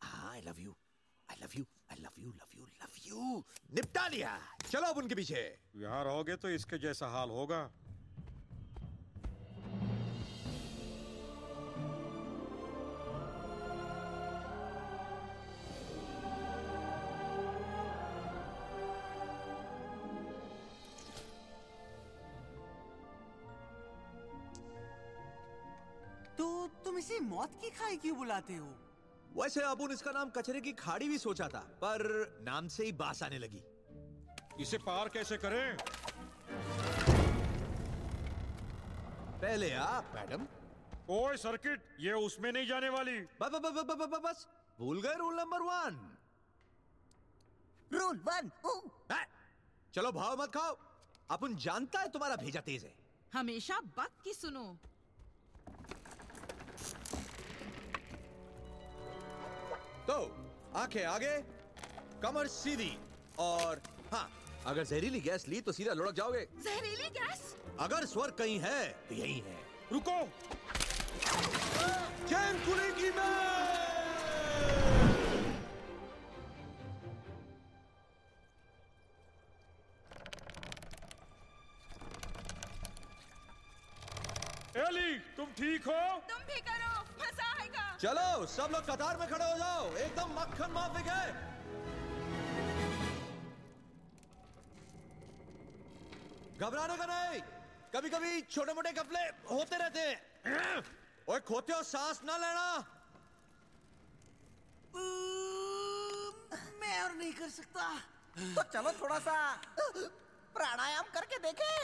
Speaker 12: I love you I love you I love you love you love you निपटा लिया। चलो अब उनके पीछे।
Speaker 3: यहाँ रहोगे तो इसके जैसा हाल होगा।
Speaker 6: मौत की खाई क्यों बुलाते हो?
Speaker 12: वैसे अपुन इसका नाम कचरे की खाड़ी भी सोचा था पर नाम से ही बास आने लगी।
Speaker 3: इसे पार कैसे करें?
Speaker 12: पहले आप मैडम।
Speaker 3: ओए सर्किट ये उसमें नहीं जाने वाली।
Speaker 12: बस बस बस बस बस बस भूल गए rule number one
Speaker 11: rule one
Speaker 12: चलो भाव मत खाओ। अपन जानता है तुम्हारा भेजा तेज है।
Speaker 5: हमेशा बात की सुनो।
Speaker 12: तो आँखें आगे कमर सीधी और हाँ अगर जहरीली गैस ली तो सीधा लुढ़क जाओगे।
Speaker 5: जहरीली गैस?
Speaker 12: अगर स्वर कहीं है तो यही है।
Speaker 3: रुको।
Speaker 12: चैन खुलेगी मैं
Speaker 3: एली तुम ठीक हो?
Speaker 5: तुम भी करो।
Speaker 12: चलो सब लोग कतार में खड़े हो जाओ। एकदम मक्खन माफिक है। घबराने का नहीं। कभी कभी छोटे मोटे कपले होते रहते हैं। ओए खोते हो सांस ना लेना।
Speaker 6: मैं और नहीं कर सकता।
Speaker 11: तो चलो थोड़ा सा प्राणायाम करके देखें।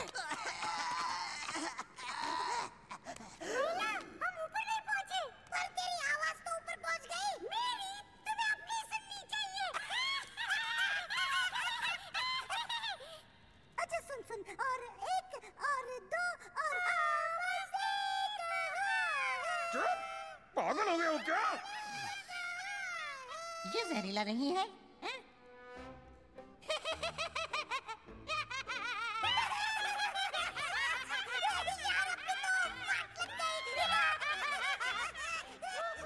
Speaker 3: पागल हो गए हो क्या?
Speaker 9: ये जहरीला नहीं है हैं?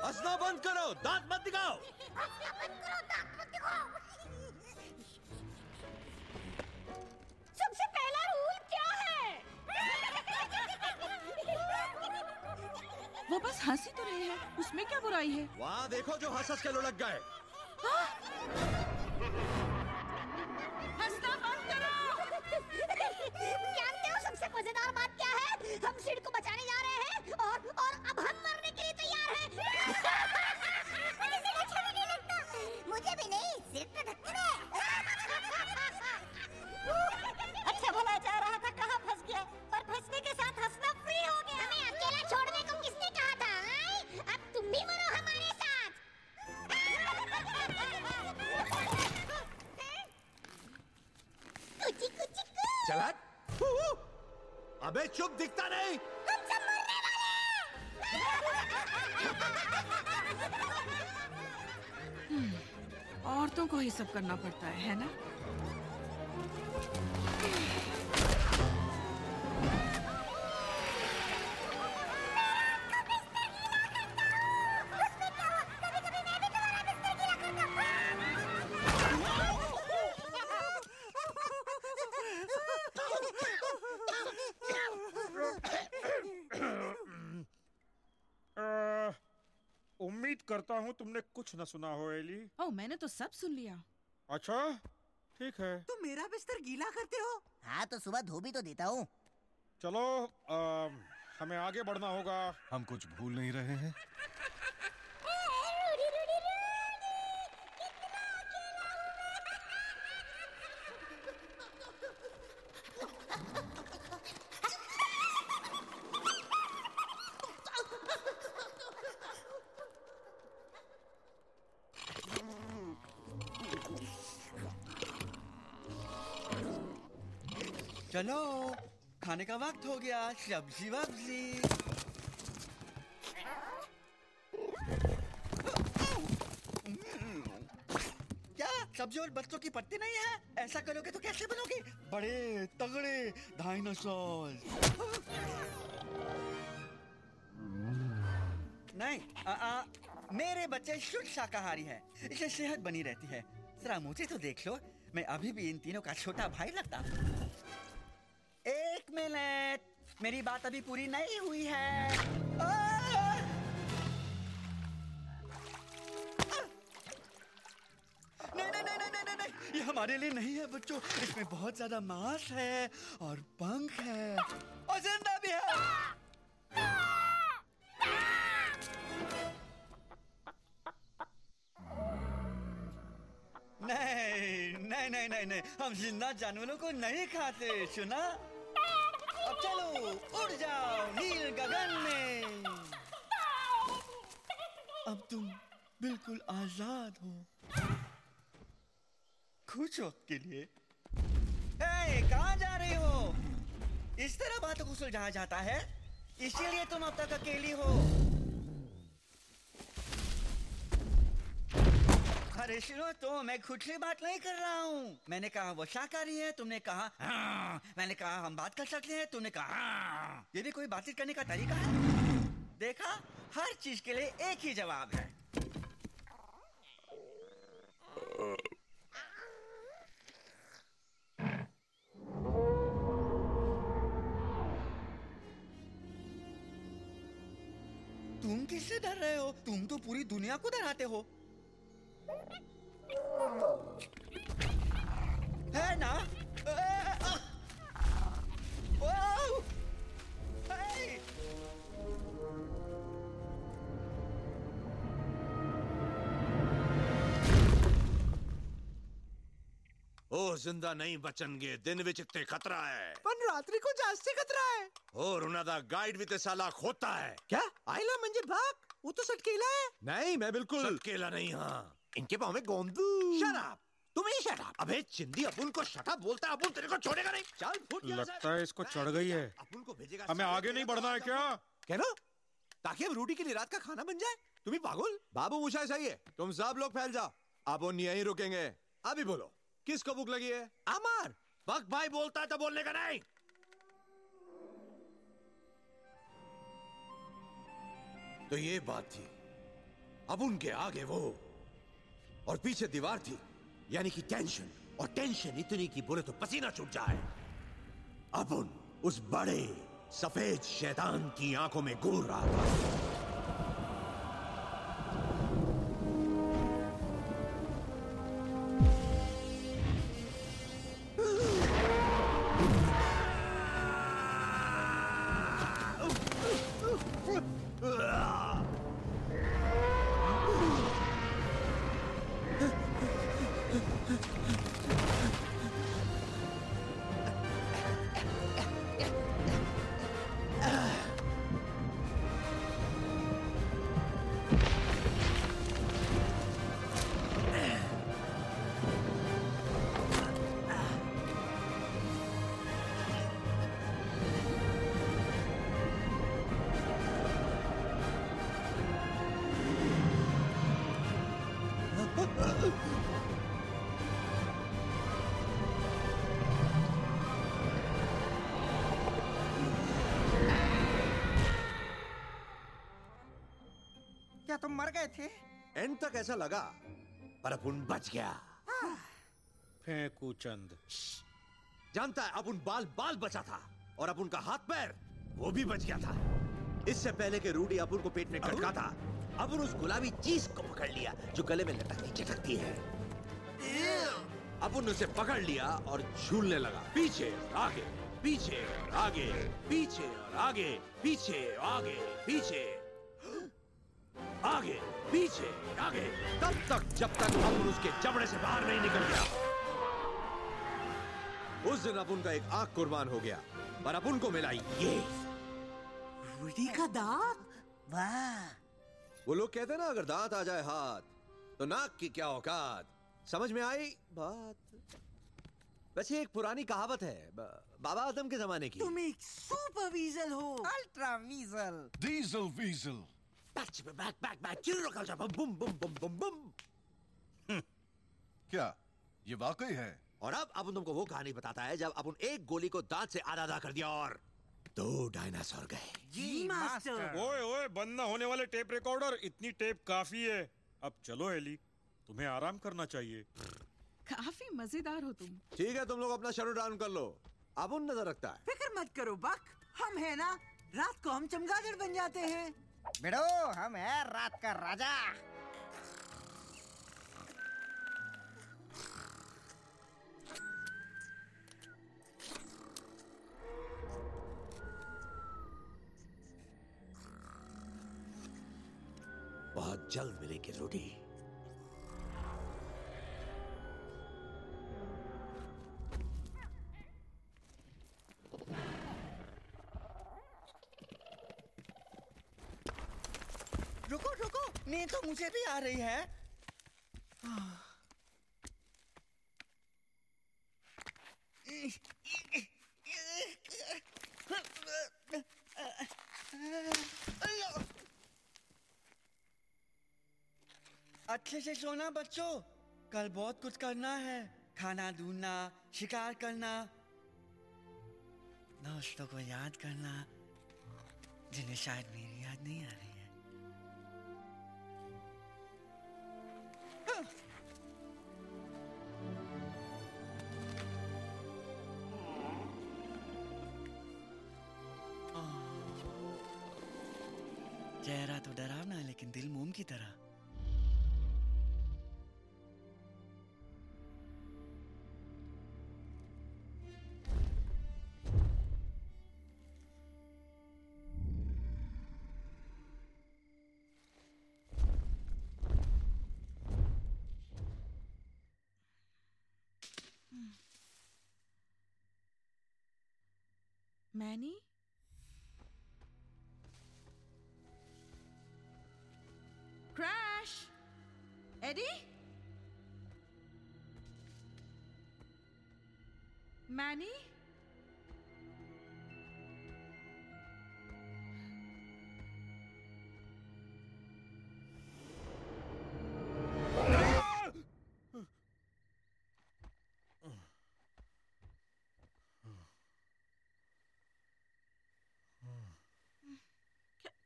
Speaker 12: हंसना बंद करो दांत मत दिखाओ।
Speaker 5: वो बस हँसी तो रहे हैं। उसमें क्या बुराई है?
Speaker 12: वहाँ देखो जो हंस हंस के लुढ़क गए।
Speaker 5: हंसना बंद करो!
Speaker 9: जानते हो सबसे मज़ेदार बात क्या है? हम सिड को बचाने जा रहे हैं और और अब हम मरने के लिए तैयार हैं। (laughs) मुझे भी नहीं लगता। मुझे भी अबे
Speaker 12: चुप दिखता नहीं।
Speaker 9: तुम सब मरने वाले
Speaker 5: औरतों को ही सब करना पड़ता है है ना?
Speaker 3: तुमने कुछ न सुना हो एली?
Speaker 5: ओ मैंने तो सब सुन लिया।
Speaker 3: अच्छा ठीक है।
Speaker 6: तुम मेरा बिस्तर गीला करते हो?
Speaker 9: हाँ तो सुबह धोबी तो देता हूँ।
Speaker 3: चलो आ, हमें आगे बढ़ना होगा।
Speaker 7: हम कुछ भूल नहीं रहे हैं।
Speaker 4: खाने का वक्त हो गया। सब्ज़ी वब्जी। क्या? सब्ज़ी और बच्चों की पत्ती नहीं है? ऐसा करोगे तो कैसे बनोगे? बड़े तगड़े डायनासोर। नहीं आ, आ, मेरे बच्चे शुद्ध शाकाहारी है। इससे सेहत बनी रहती है। जरा मुझे तो देख लो। मैं अभी भी इन तीनों का छोटा भाई लगता हूँ। मेरी बात अभी पूरी नहीं हुई है। ये हमारे लिए नहीं है, बच्चों। इसमें बहुत ज़्यादा मांस है और पंख है। और ज़िंदा भी है। नहीं नहीं नहीं नहीं नहीं, हम ज़िंदा जानवरों को नहीं खाते, सुना? चलो उड़ जाओ नील गगन में। अब तुम बिल्कुल आज़ाद हो। कुछ वक्त के लिए। कहा कहाँ जा रही हो? इस तरह बातों को सुलझाया जाता है। इसीलिए तुम अब तक अकेली हो। अरे सुनो तो मैं से बात नहीं कर रहा हूँ। मैंने कहा, वो शाकाहारी है। तुमने कहा हाँ। मैंने कहा, हम बात कर सकते हैं। तुमने कहा हाँ। ये भी कोई बातचीत करने का तरीका है? देखा, हर चीज़ के लिए एक ही जवाब है। तुम किससे डर रहे हो? तुम तो पूरी दुनिया को डराते हो। है ना ए, आ, वाओ, हे,
Speaker 12: ਉਹ ਜ਼ਿੰਦਾ ਨਹੀਂ ਬਚਣਗੇ ਦਿਨ ਵਿੱਚ ਇੱਥੇ ਖਤਰਾ ਹੈ
Speaker 13: पण रात्री को जास्त खतरा है
Speaker 12: और ਉਹਨਾਂ ਦਾ ਗਾਈਡ ਵੀ ਤੇ ਸਾਲਾ ਖੋਤਾ ਹੈ
Speaker 13: क्या आयला म्हणजे भाग वो तो सटकेला है नहीं मैं बिल्कुल
Speaker 12: सटकेला नहीं हाँ
Speaker 13: इनके पाँव में गोंदू।
Speaker 12: Shut up!
Speaker 13: तुम ही शट अप
Speaker 12: अबे चिंदी अपुन को शटा बोलता है अपुन तेरे को छोड़ेगा नहीं।
Speaker 13: चल फुट
Speaker 3: लगता है इसको चढ़ गई है।
Speaker 12: अपुन को भेजेगा
Speaker 3: हमें आगे नहीं बढ़ना है क्या?
Speaker 13: क्या ना ताकि हम रोटी के लिए रात का खाना बन जाए। तुम ही पागल। बाबू सही है तुम सब लोग फैल जाओ। अब उन यहीं रुकेंगे। अभी बोलो किसको भूख लगी है? अमर।
Speaker 12: बक भाई बोलता है तो बोलने का नहीं। तो ये बात थी। अब उनके आगे वो और पीछे दीवार थी, यानी कि टेंशन और टेंशन इतनी कि बोले तो पसीना छूट जाए। अब उन उस बड़े, सफ़ेद शैतान की आँखों में घूर रहा था।
Speaker 11: गए थे।
Speaker 12: एंड तक ऐसा लगा पर अपुन बच गया।
Speaker 14: फेंकू चंद।
Speaker 12: जानता है अपुन बाल बाल बचा था और अपुन का हाथ पैर वो भी बच गया था। इससे पहले कि रूडी अपुन को पेट में कटका था अपुन उस गुलाबी चीज़ को पकड़ लिया जो गले में लटकती चटकती है। अपुन उसे पकड़ लिया और झूलने लगा। पीछे आगे पीछे आगे पीछे आगे पीछे आगे पीछे आगे पीछे आगे। तब तक जब तक अपुन उसके जबड़े से बाहर नहीं निकल गया। उस दिन अपुन का एक आँख कुर्बान हो गया पर अपुन को मिला ये।
Speaker 6: रूडी का दांत? वाह।
Speaker 12: वो लोग कहते ना अगर दांत आ जाए हाथ तो नाक की क्या औकात? समझ में आई? बात। वैसे एक पुरानी कहावत है बाबा आदम के जमाने की।
Speaker 6: तुम एक सुपर वीजल हो।
Speaker 11: Ultra weasel
Speaker 7: diesel weasel.
Speaker 12: Back back back back चिल्लो का जब बुम बुम बुम बुम बुम
Speaker 7: क्या? ये वाकई है?
Speaker 12: और अब अब तुमको वो कहानी बताता है जब अपन एक गोली को दांत से आधा आधा कर दिया और दो डायनासोर गए।
Speaker 6: जी मास्टर।
Speaker 3: ओए ओए बंद ना होने वाले टेप रिकॉर्डर। इतनी टेप काफ़ी है। अब चलो एली तुम्हें आराम करना चाहिए।
Speaker 5: काफ़ी मज़ेदार हो तुम।
Speaker 12: ठीक है तुम लोग अपना शटर डाउन कर लो। अब उन नज़र रखता है।
Speaker 6: फ़िक्र मत करो बक। हम है ना रात को हम चमगादड़ बन जाते हैं।
Speaker 11: बेड़ो हम है रात का राजा।
Speaker 12: बहुत जल्द मिलेगी रोटी।
Speaker 4: नींद तो मुझे भी आ रही है। अच्छे से सोना बच्चों, कल बहुत कुछ करना है। खाना ढूंढना, शिकार करना, दोस्तों को याद करना, जिन्हें शायद मेरी याद नहीं आ रही।
Speaker 5: मैनी क्रैश एडी मैनी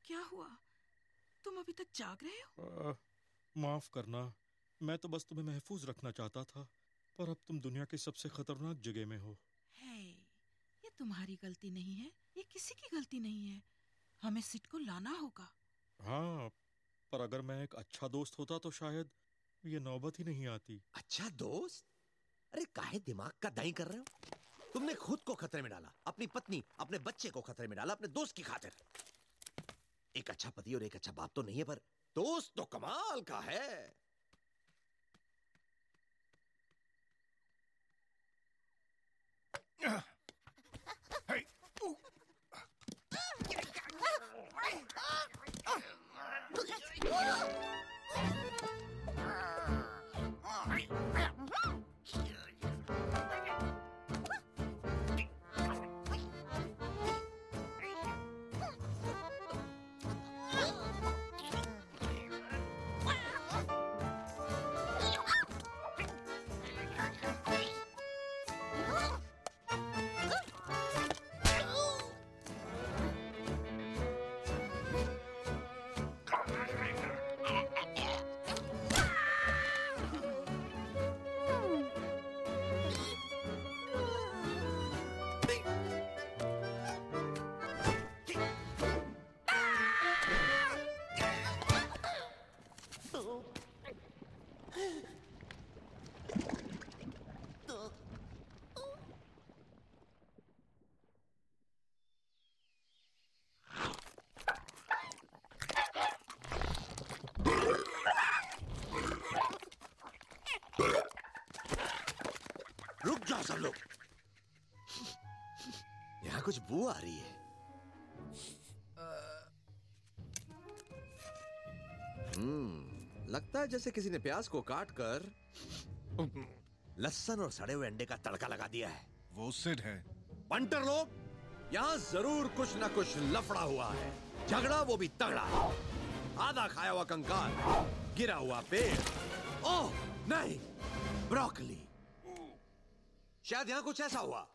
Speaker 5: क्या हुआ? तुम अभी तक जाग रहे हो?
Speaker 3: आ, माफ़ करना। मैं तो बस तुम्हें महफूज रखना चाहता था पर अब तुम दुनिया की सबसे खतरनाक जगह में हो।
Speaker 5: हे, ये तुम्हारी गलती नहीं है। ये किसी की गलती नहीं है। हमें सिट को लाना होगा।
Speaker 3: हाँ पर अगर मैं एक अच्छा दोस्त होता तो शायद ये नौबत ही नहीं आती।
Speaker 12: अच्छा दोस्त? अरे काहे दिमाग का दाई कर रहे हो? तुमने खुद को खतरे में डाला अपनी पत्नी अपने बच्चे को खतरे में डाला अपने दोस्त की खातिर। एक अच्छा पति और एक अच्छा बाप तो नहीं है पर दोस्त तो कमाल का है Oh! चुप जाओ सब लोग। यहाँ कुछ बू आ रही है। हम्म लगता है जैसे किसी ने प्याज को काट कर लहसन और सड़े हुए अंडे का तड़का लगा दिया है।
Speaker 7: वो सिड है।
Speaker 12: पंटर लोग यहाँ ज़रूर कुछ ना कुछ लफड़ा हुआ है। झगड़ा वो भी तगड़ा। आधा खाया हुआ कंकाल गिरा हुआ पेड़। ओह नहीं ब्रोकली। शायद यहाँ कुछ ऐसा हुआ।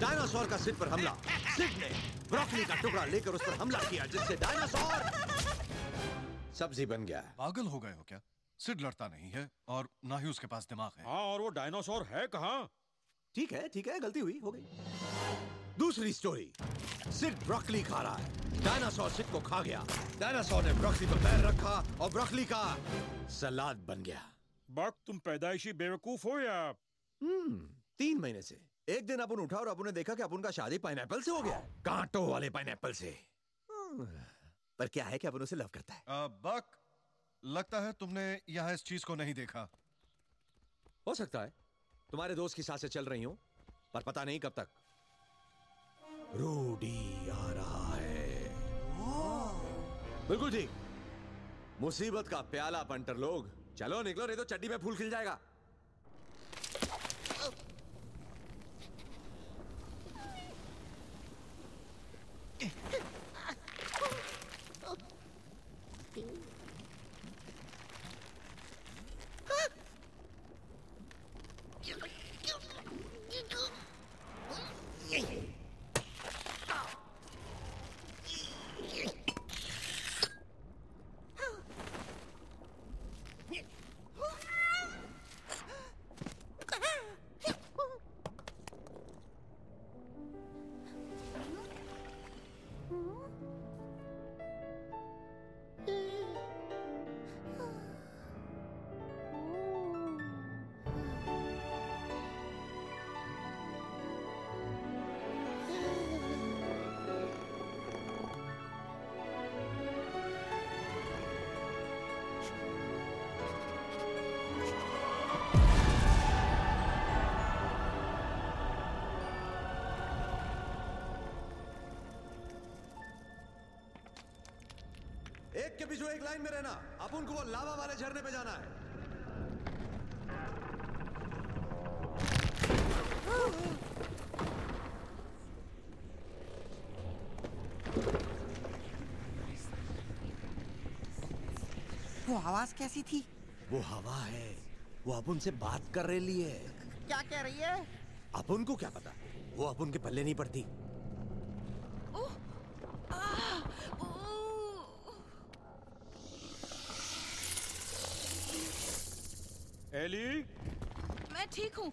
Speaker 12: डायनासोर का सिर पर हमला। सिड ने ब्रोकली का टुकड़ा लेकर उस पर हमला किया जिससे डायनासोर सब्ज़ी बन गया।
Speaker 7: पागल हो गए हो क्या? सिड लड़ता नहीं है और ना ही उसके पास दिमाग है।
Speaker 3: हाँ और वो डायनासोर है कहाँ?
Speaker 12: ठीक है ठीक है गलती हुई हो गई। दूसरी स्टोरी। सिड ब्रोकली खा रहा है। डायनासोर सिड को खा गया। डायनासोर ने ब्रोकली पर पैर रखा और ब्रोकली का सलाद बन गया।
Speaker 3: बक तुम पैदाइशी बेवकूफ़ हो या
Speaker 12: हम्म। तीन महीने से। एक दिन अपन उठा और अपन ने देखा कि अपन का शादी पाइनएप्पल से हो गया कांटो वाले पाइनएप्पल से। पर क्या है कि अपन उसे लव करता है?
Speaker 7: आ, बक लगता है तुमने यहाँ इस चीज़ को नहीं देखा।
Speaker 12: हो सकता है। तुम्हारे दोस्त की साँसें चल रही हो पर पता नहीं कब तक। रूडी आ रहा है। बिल्कुल ठीक। मुसीबत का प्याला पंटर लोग चलो निकलो नहीं तो चड्डी में फूल खिल जाएगा। Okay. के पीछे एक लाइन में रहना। अपन को वो लावा वाले झरने पे जाना है।
Speaker 6: वो आवाज़ कैसी थी?
Speaker 12: वो हवा है। वो अपन से बात कर रही है
Speaker 6: क्या कह रही है?
Speaker 12: अपन को क्या पता? वो अपन के पल्ले नहीं पड़ती
Speaker 3: एली
Speaker 5: मैं ठीक हूँ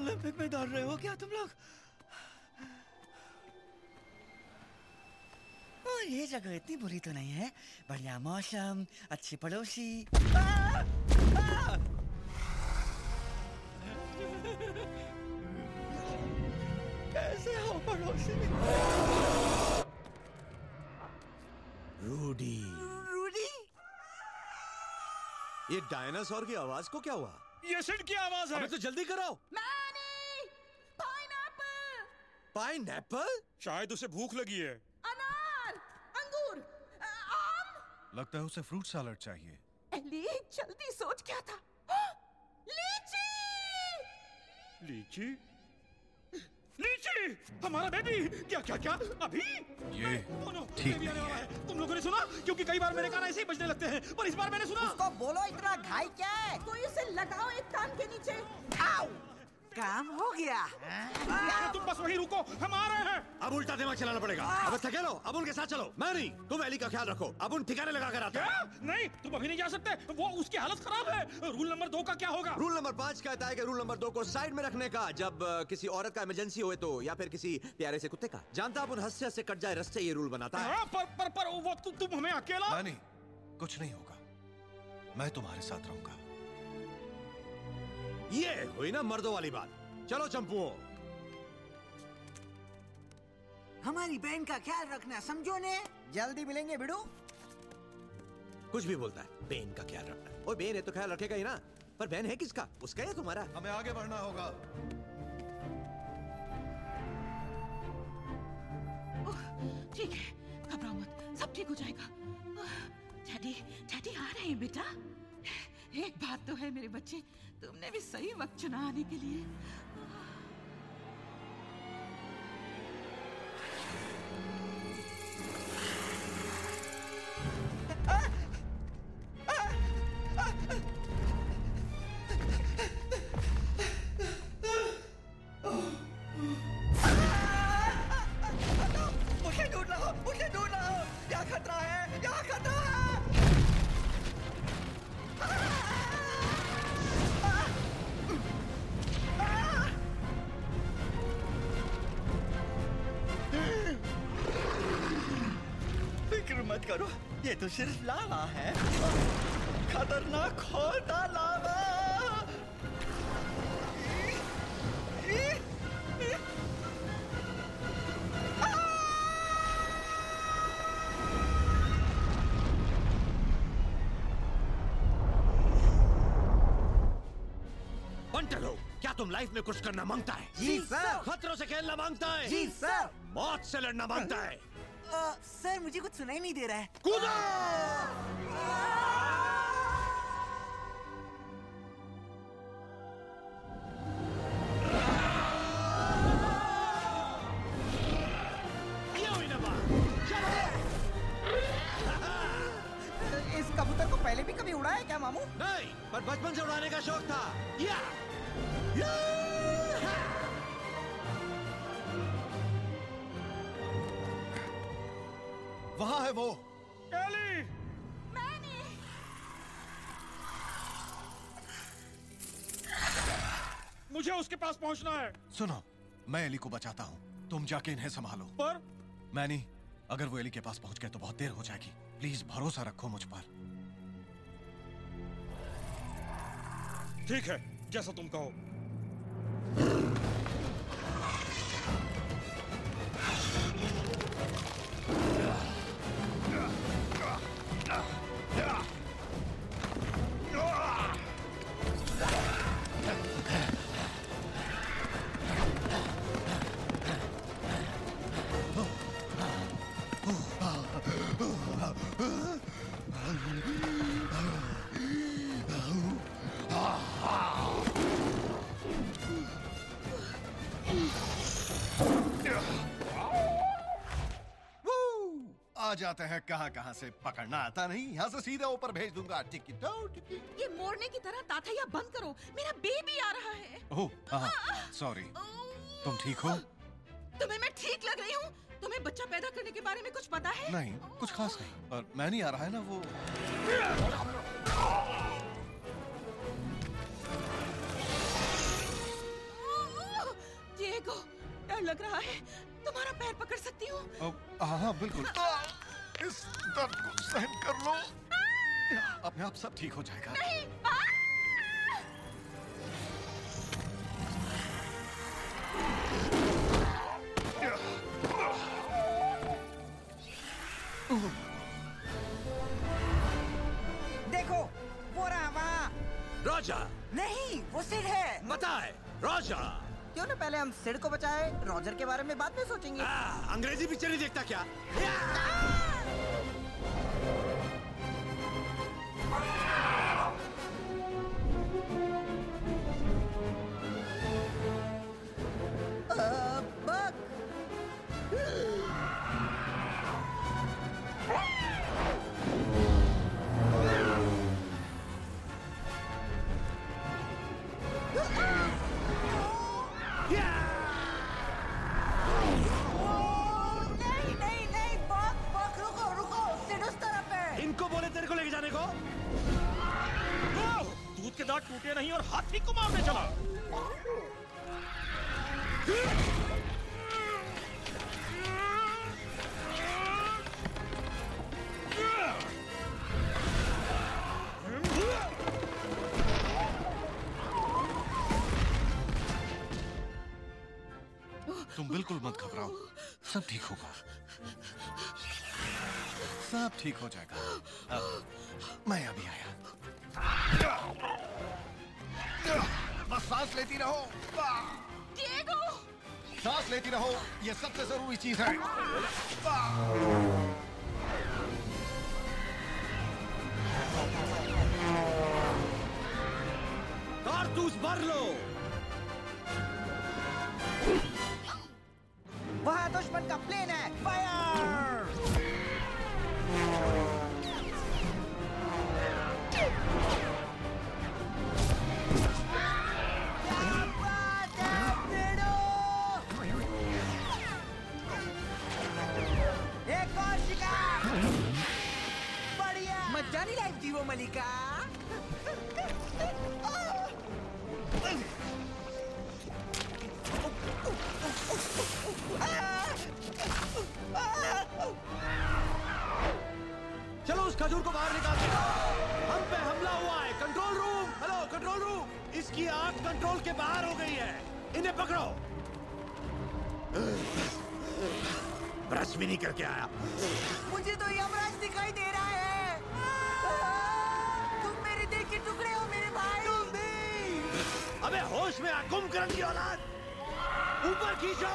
Speaker 4: ओलंपिक में दौड़ रहे हो क्या तुम लोग? ये जगह इतनी बुरी तो नहीं है। बढ़िया मौसम अच्छी पड़ोसी। आ! आ! कैसे हो पड़ोसी?
Speaker 12: रूडी।
Speaker 6: रूडी?
Speaker 12: ये डायनासोर की आवाज़ को क्या हुआ?
Speaker 3: ये सिड की आवाज़ है।
Speaker 12: अबे तो जल्दी करो
Speaker 5: मैनी पाइनएप्पल?
Speaker 3: शायद उसे भूख लगी है।
Speaker 5: अनार अंगूर आम।
Speaker 7: लगता है उसे फ्रूट सैलड चाहिए।
Speaker 5: एली जल्दी सोच क्या था? लीची!
Speaker 3: लीची? लीची! हमारा बेबी क्या क्या क्या? अभी?
Speaker 7: ये ठीक नहीं है।
Speaker 3: तुम लोगों ने सुना? क्योंकि कई बार मेरे कान ऐसे ही बजने लगते हैं पर इस बार मैंने सुना।
Speaker 11: उसको बोलो इतना घाई क्या है?
Speaker 5: कोई उसे लगाओ एक कान के नीचे।
Speaker 6: काम हो गया।
Speaker 3: तुम बस वहीं रुको हम आ रहे हैं।
Speaker 12: अब उल्टा दिमाग चलाना पड़ेगा। अब थके लो अब उनके साथ चलो। मैं नहीं तुम एली का ख्याल रखो। अब उन ठिकाने लगा कर आता
Speaker 3: क्या? नहीं तुम अभी नहीं जा सकते। वो उसकी हालत खराब है। रूल नंबर दो का क्या होगा?
Speaker 13: रूल नंबर पाँच कहता है कि रूल नंबर दो को साइड में रखने का जब किसी औरत का इमरजेंसी हो तो या फिर किसी प्यारे से कुत्ते का। जानता आप उन हँसते हँसते कट जाए रस्ते ये रूल बनाता है।
Speaker 3: हाँ, पर पर पर वो तुम हमें अकेला
Speaker 7: नहीं कुछ नहीं होगा। मैं तुम्हारे साथ रहूँगा।
Speaker 13: ये हुई ना मर्दों वाली बात। चलो चंपुओ।
Speaker 6: हमारी बहन का ख्याल रखना समझो ने?
Speaker 11: जल्दी मिलेंगे बिड़ू
Speaker 13: कुछ भी बोलता है बेन का ख्याल रखना। ओ बेन है तो ख्याल रखेगा ही ना। पर बहन है किसका? उसका या तुम्हारा?
Speaker 7: हमें आगे बढ़ना होगा।
Speaker 5: ठीक है घबराओ मत सब ठीक हो जाएगा। डैडी डैडी आ रहे हैं बेटा। एक बात तो है मेरे बच्चे तुमने भी सही वक्त चुना आने के लिए।
Speaker 4: तो सिर्फ़ लावा है। खतरनाक होता लावा
Speaker 12: बंटलो क्या तुम लाइफ में कुछ करना माँगता है?
Speaker 6: जी, सर।
Speaker 12: खतरों से खेलना माँगता है?
Speaker 6: जी, सर।
Speaker 12: मौत से लड़ना माँगता है।
Speaker 6: सर मुझे कुछ सुनाई नहीं दे रहा है।
Speaker 12: कूदो!
Speaker 3: पास पहुँचना है।
Speaker 7: सुनो मैं एली को बचाता हूँ। तुम जाके इन्हें संभालो।
Speaker 3: पर?
Speaker 7: मैं नहीं अगर वो एली के पास पहुँच गए तो बहुत देर हो जाएगी। प्लीज़ भरोसा रखो मुझ पर।
Speaker 3: ठीक है जैसा तुम कहो।
Speaker 7: जाते हैं कहाँ कहाँ से पकड़ना आता नहीं। यहाँ से सीधे ऊपर भेज दूँगा टिकी टो टिकी
Speaker 5: ये मोड़ने की तरह ताथैया बंद करो। मेरा बेबी आ रहा है।
Speaker 7: Oh sorry. तुम ठीक हो?
Speaker 5: तुम्हें मैं ठीक लग रही हूँ? तुम्हें बच्चा पैदा करने के बारे में कुछ पता है?
Speaker 7: नहीं कुछ खास नहीं। पर मैं नहीं आ रहा है ना वो।
Speaker 5: डिएगो डर लग रहा है। तुम्हारा पैर पकड़ सकती हूँ?
Speaker 7: हाँ हाँ बिल्कुल। इस दर्द को सहन कर लो। हाँ। अपने आप सब ठीक हो जाएगा।
Speaker 5: नहीं,
Speaker 11: देखो वो रहा
Speaker 12: राजा।
Speaker 6: नहीं वो सिर है।
Speaker 12: बताए राजा।
Speaker 11: क्यों ना पहले हम सिर को बचाए रॉजर के बारे में बाद में सोचेंगे।
Speaker 12: आ, अंग्रेज़ी पिक्चर नहीं देखता क्या?
Speaker 6: हाँ।
Speaker 7: ये सबसे ज़रूरी चीज़ है।
Speaker 11: हाँ।
Speaker 12: क्या आया
Speaker 6: मुझे तो यमराज दिखाई दे रहा है। तुम मेरे दिल के टुकड़े हो मेरे भाई। तुम भी।
Speaker 13: अबे होश में आ कुंभकर्ण की औलाद। ऊपर खींचो।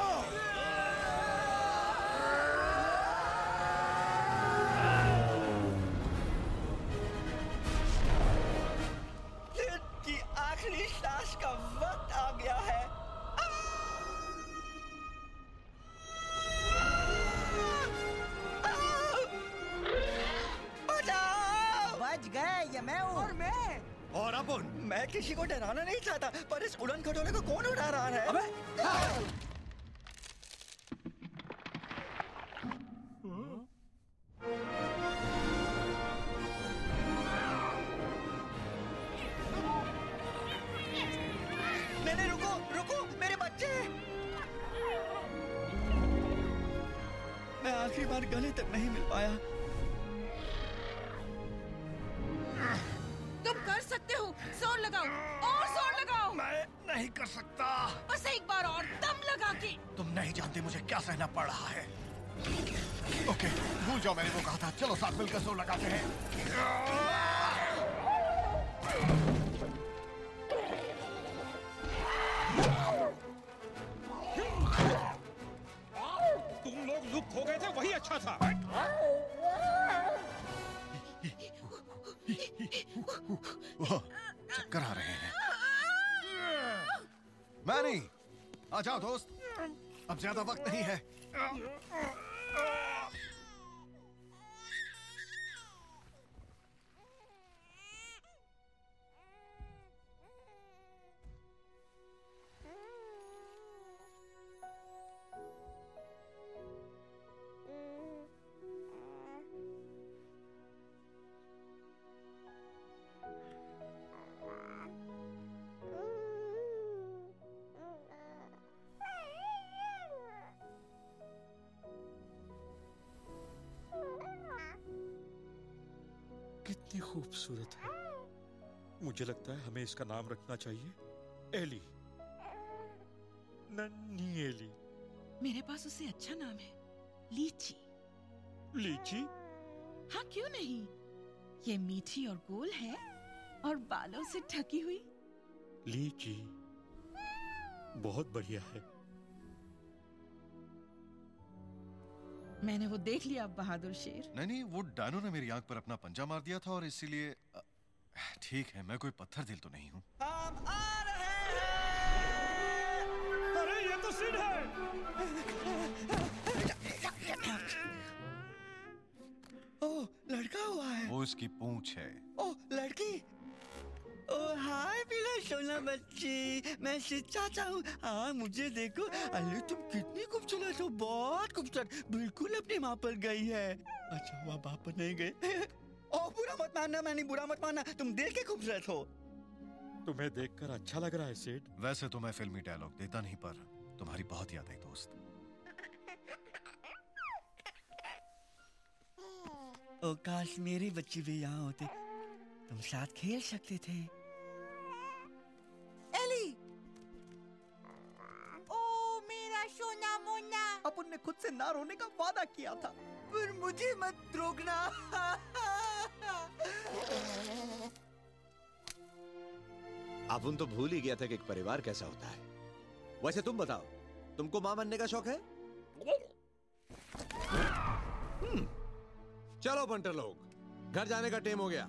Speaker 6: और
Speaker 13: अब
Speaker 4: मैं किसी को डराना नहीं चाहता, पर इस उड़न खटोले को तो कौन उड़ा रहा है
Speaker 13: अबे!
Speaker 5: हाँ।
Speaker 7: जाओ दोस्त। अब ज़्यादा वक्त नहीं है।
Speaker 3: खूबसूरत है। मुझे लगता है हमें इसका नाम रखना चाहिए एली। नन्ही एली।
Speaker 5: मेरे पास उससे अच्छा नाम है लीची।
Speaker 3: लीची?
Speaker 5: हाँ क्यों नहीं? ये मीठी और गोल है और बालों से ढकी हुई।
Speaker 3: लीची। बहुत बढ़िया है।
Speaker 5: मैंने वो देख लिया बहादुर शेर।
Speaker 7: नहीं नहीं वो डायनो ने मेरी आँख पर अपना पंजा मार दिया था और इसीलिए ठीक है मैं कोई पत्थर दिल तो नहीं हूँ।
Speaker 3: अरे ये तो है।
Speaker 4: ओ लड़का हुआ है।
Speaker 7: वो इसकी पूंछ है।
Speaker 4: सोना बच्ची मैं चाचा हूँ। हाँ मुझे देखो अरे तुम कितनी खूबसूरत हो बहुत खूबसूरत। बिल्कुल अपनी माँ पर गई है। अच्छा वहाँ बाप पर नहीं गए। ओ बुरा मत मानना मैंने बुरा मत मानना। तुम दिल के खूबसूरत हो।
Speaker 3: तुम्हें देखकर अच्छा लग रहा है सेठ।
Speaker 7: वैसे तो मैं फिल्मी डायलॉग देता नहीं पर तुम्हारी बहुत याद आई दोस्त।
Speaker 4: ओ काश मेरे बच्चे भी यहाँ होते। तुम साथ खेल सकते थे।
Speaker 6: मोना
Speaker 2: ने खुद से ना रोने का वादा किया था।
Speaker 6: पर मुझे मत रोकना।
Speaker 13: अब तो भूल ही गया था कि एक परिवार कैसा होता है। वैसे तुम बताओ तुमको माँ बनने का शौक है? हम्म, चलो बंटर लोग घर जाने का टाइम हो गया।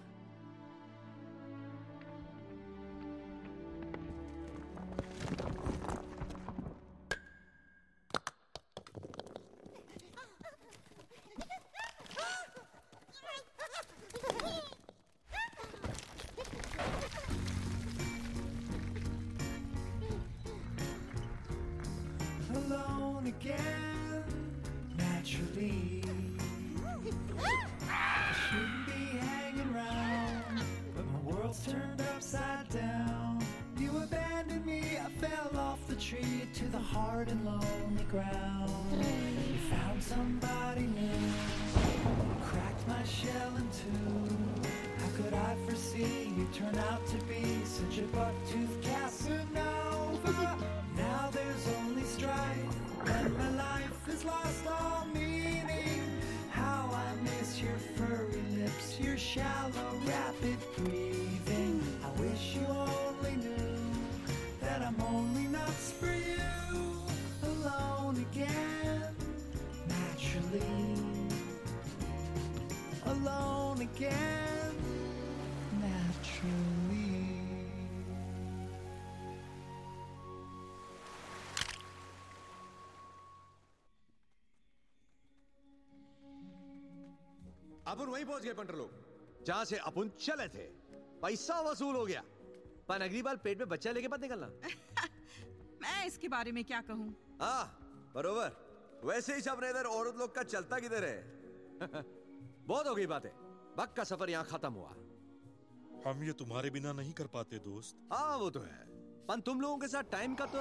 Speaker 13: अपन वहीं पहुँच गए पंटर लोग जहाँ से अपन चले थे। पैसा वसूल हो गया। पर अगली बार पेट में बच्चा लेके मत निकलना। (laughs)
Speaker 5: मैं इसके बारे में क्या कहूँ?
Speaker 13: हाँ बरोबर। वैसे ही सब इधर औरत लोग का चलता किधर है? (laughs) बहुत हो गई बातें। वक्त का सफ़र यहाँ खत्म हुआ।
Speaker 3: हम ये तुम्हारे बिना नहीं कर पाते दोस्त।
Speaker 13: हाँ वो तो है। पर तुम लोगों के साथ टाइम का तो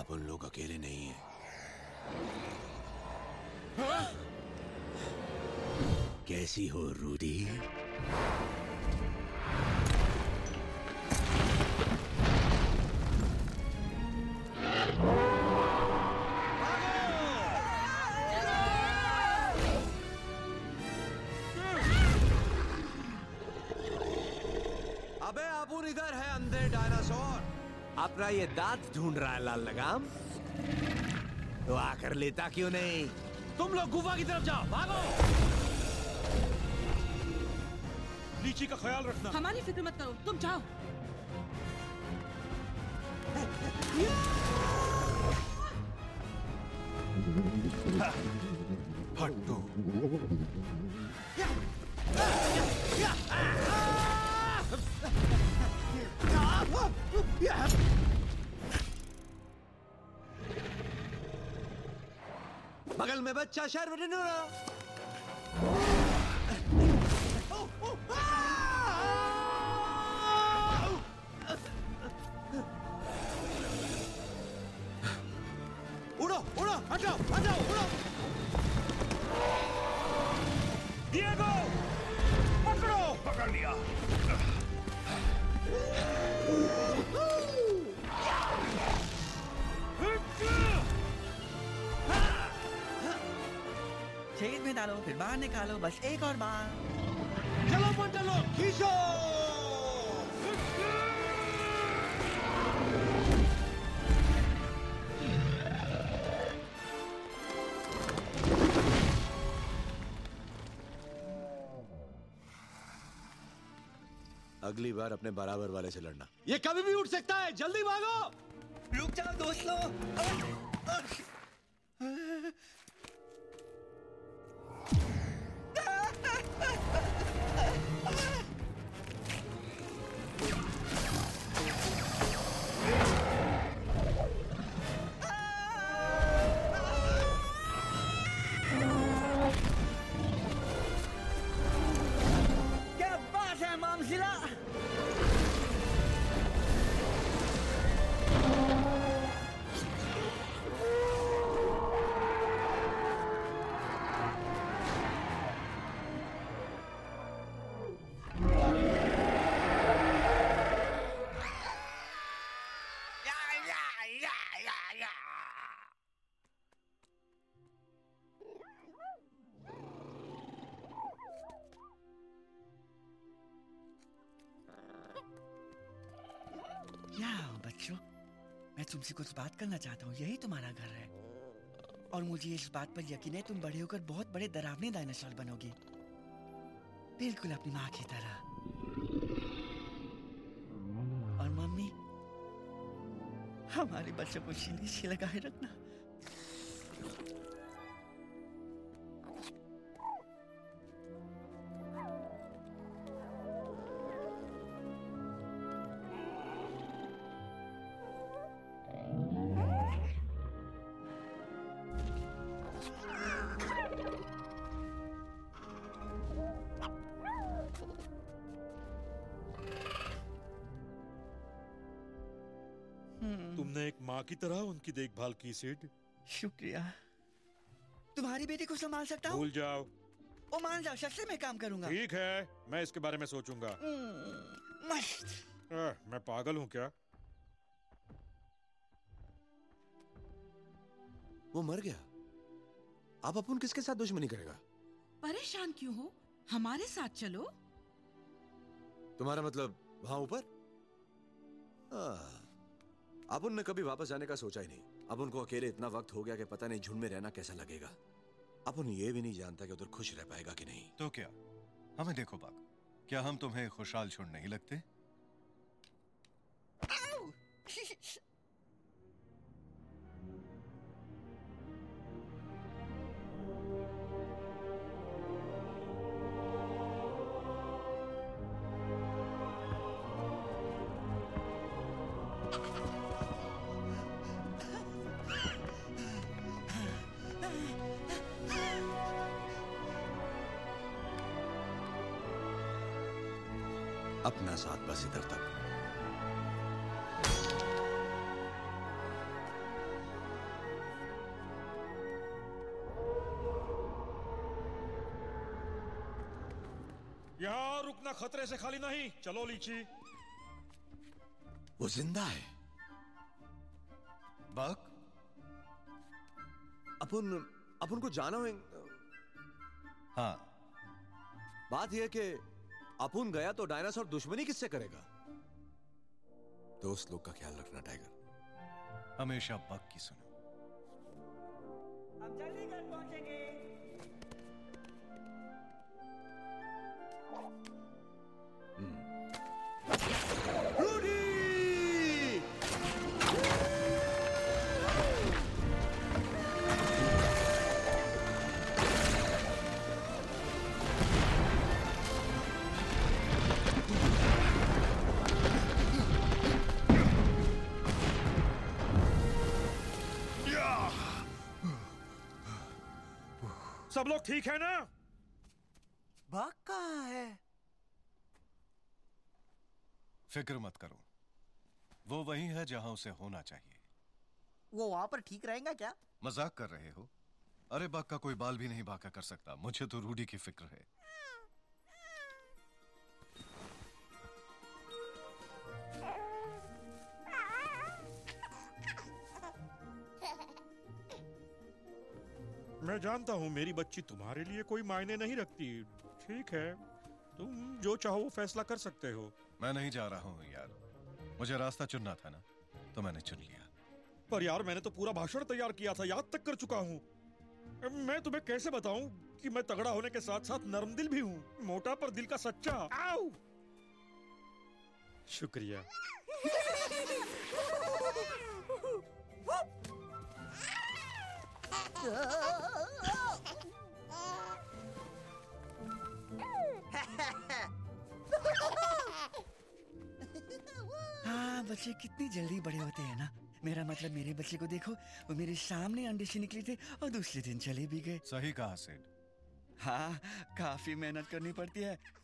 Speaker 12: अपन लोग अकेले नहीं है? कैसी हो, रूडी?
Speaker 13: अबे अपन इधर है अंधे डायनासोर। अपना ये दांत ढूंढ रहा है, लाल लगाम। तो आकर लेता क्यों नहीं? तुम लोग गुफा की तरफ़ जाओ। भागो।
Speaker 3: लीची का ख्याल रखना।
Speaker 5: हमारी फ़िक्र मत करो तुम जाओ।
Speaker 7: हट्टू (laughs)
Speaker 13: बगल में बच्चा शहर में नहीं रहा उड़ो उड़ो हटाओ हटाओ उड़ो
Speaker 3: डिएगो पकड़ो
Speaker 7: पकड़ लिया
Speaker 4: छेद में डालो फिर बाहर निकालो बस एक और बार।
Speaker 13: चलो मंडलो खींचो!
Speaker 12: अगली बार अपने बराबर वाले से लड़ना। ये कभी भी उठ सकता है जल्दी भागो!
Speaker 4: रुक जाओ दोस्तों बच्चों, मैं तुमसे कुछ बात करना चाहता हूँ। यही तुम्हारा घर है। और मुझे इस बात पर यकीन है, तुम बड़े होकर बहुत बड़े डरावने डायनासोर बनोगे। बिल्कुल अपनी माँ की तरह। और मम्मी, हमारे बच्चों को सीने से लगाए रखना
Speaker 3: की सीट।
Speaker 4: शुक्रिया। तुम्हारी बेटी को संभाल सकता हूँ?
Speaker 3: भूल जाओ।
Speaker 4: ओ मान जाओ सच्चे में काम करूँगा।
Speaker 3: ठीक है मैं इसके बारे में सोचूँगा।
Speaker 4: हम्म, मस्त।
Speaker 3: मैं पागल हूँ क्या?
Speaker 12: वो मर गया। आप अपन किसके साथ दुश्मनी करेगा?
Speaker 5: परेशान क्यों हो? हमारे साथ चलो।
Speaker 12: तुम्हारा मतलब वहाँ ऊपर? अब उनने कभी वापस जाने का सोचा ही नहीं। अब उनको अकेले इतना वक्त हो गया कि पता नहीं झुंड में रहना कैसा लगेगा। अब उन यह भी नहीं जानता कि उधर खुश रह पाएगा कि नहीं।
Speaker 7: तो क्या? हमें देखो बाग। क्या हम तुम्हें खुशहाल छोड़ नहीं लगते?
Speaker 3: खतरे से खाली नहीं चलो लीची।
Speaker 12: वो ज़िंदा है।
Speaker 7: बाग
Speaker 12: अपन अपन को जाना है।
Speaker 7: हाँ।
Speaker 12: बात यह कि अपुन गया तो डायनासोर दुश्मनी किससे करेगा? दोस्त लोग का ख्याल रखना टाइगर।
Speaker 7: हमेशा बग की सुनो।
Speaker 4: हम जल्दी घर पहुँचेंगे।
Speaker 3: सब लोग ठीक है ना?
Speaker 6: बाग कहाँ है?
Speaker 7: फ़िक्र मत करो। वो वही है जहाँ उसे होना चाहिए।
Speaker 6: वो वहाँ पर ठीक रहेगा क्या?
Speaker 7: मज़ाक कर रहे हो? अरे बाग का कोई बाल भी नहीं बाका कर सकता। मुझे तो रूडी की फ़िक्र है।
Speaker 3: मैं जानता हूँ मेरी बच्ची तुम्हारे लिए कोई मायने नहीं रखती। ठीक है। तुम जो चाहो वो फैसला कर सकते हो।
Speaker 7: मैं नहीं जा रहा हूँ यार। मुझे रास्ता चुनना था ना तो मैंने चुन लिया।
Speaker 3: पर यार मैंने तो पूरा भाषण तैयार किया था याद तक कर चुका हूँ। मैं तुम्हें कैसे बताऊँ कि मैं तगड़ा होने के साथ साथ नरम दिल भी हूँ? मोटा पर दिल का सच्चा। आओ। शुक्रिया। (laughs)
Speaker 4: हाँ बच्चे कितनी जल्दी बड़े होते हैं ना। मेरा मतलब मेरे बच्चे को देखो वो मेरे सामने अंडे से निकले थे और दूसरे दिन चले भी गए।
Speaker 7: सही कहा सेठ
Speaker 4: हाँ काफ़ी मेहनत करनी पड़ती है
Speaker 5: हाँ।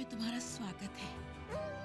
Speaker 5: में तुम्हारा स्वागत है।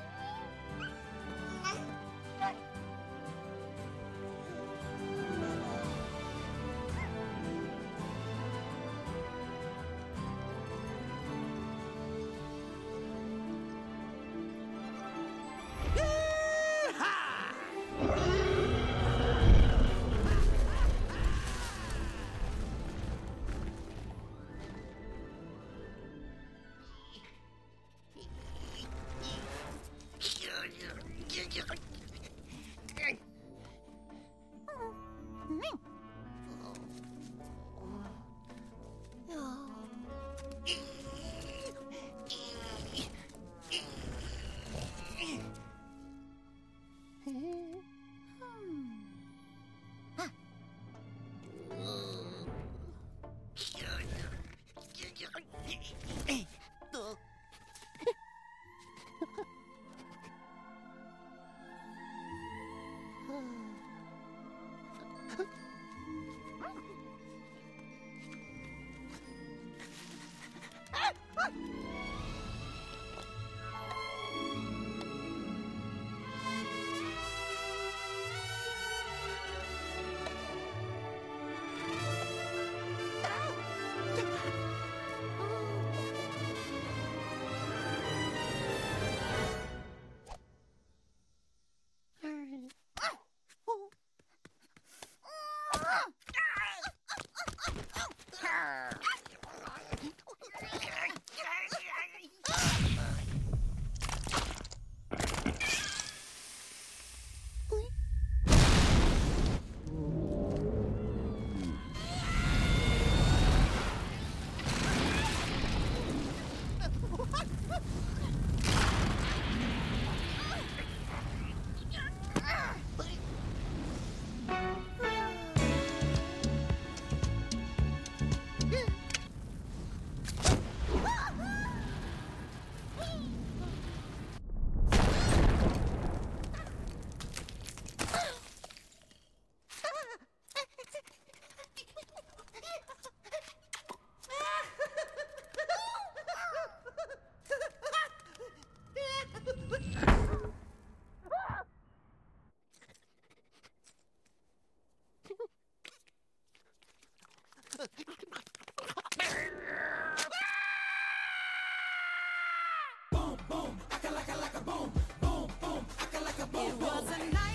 Speaker 5: Boom, boom, acalaca, laca, boom,
Speaker 9: boom, boom, acalaca, boom, boom. It was a night.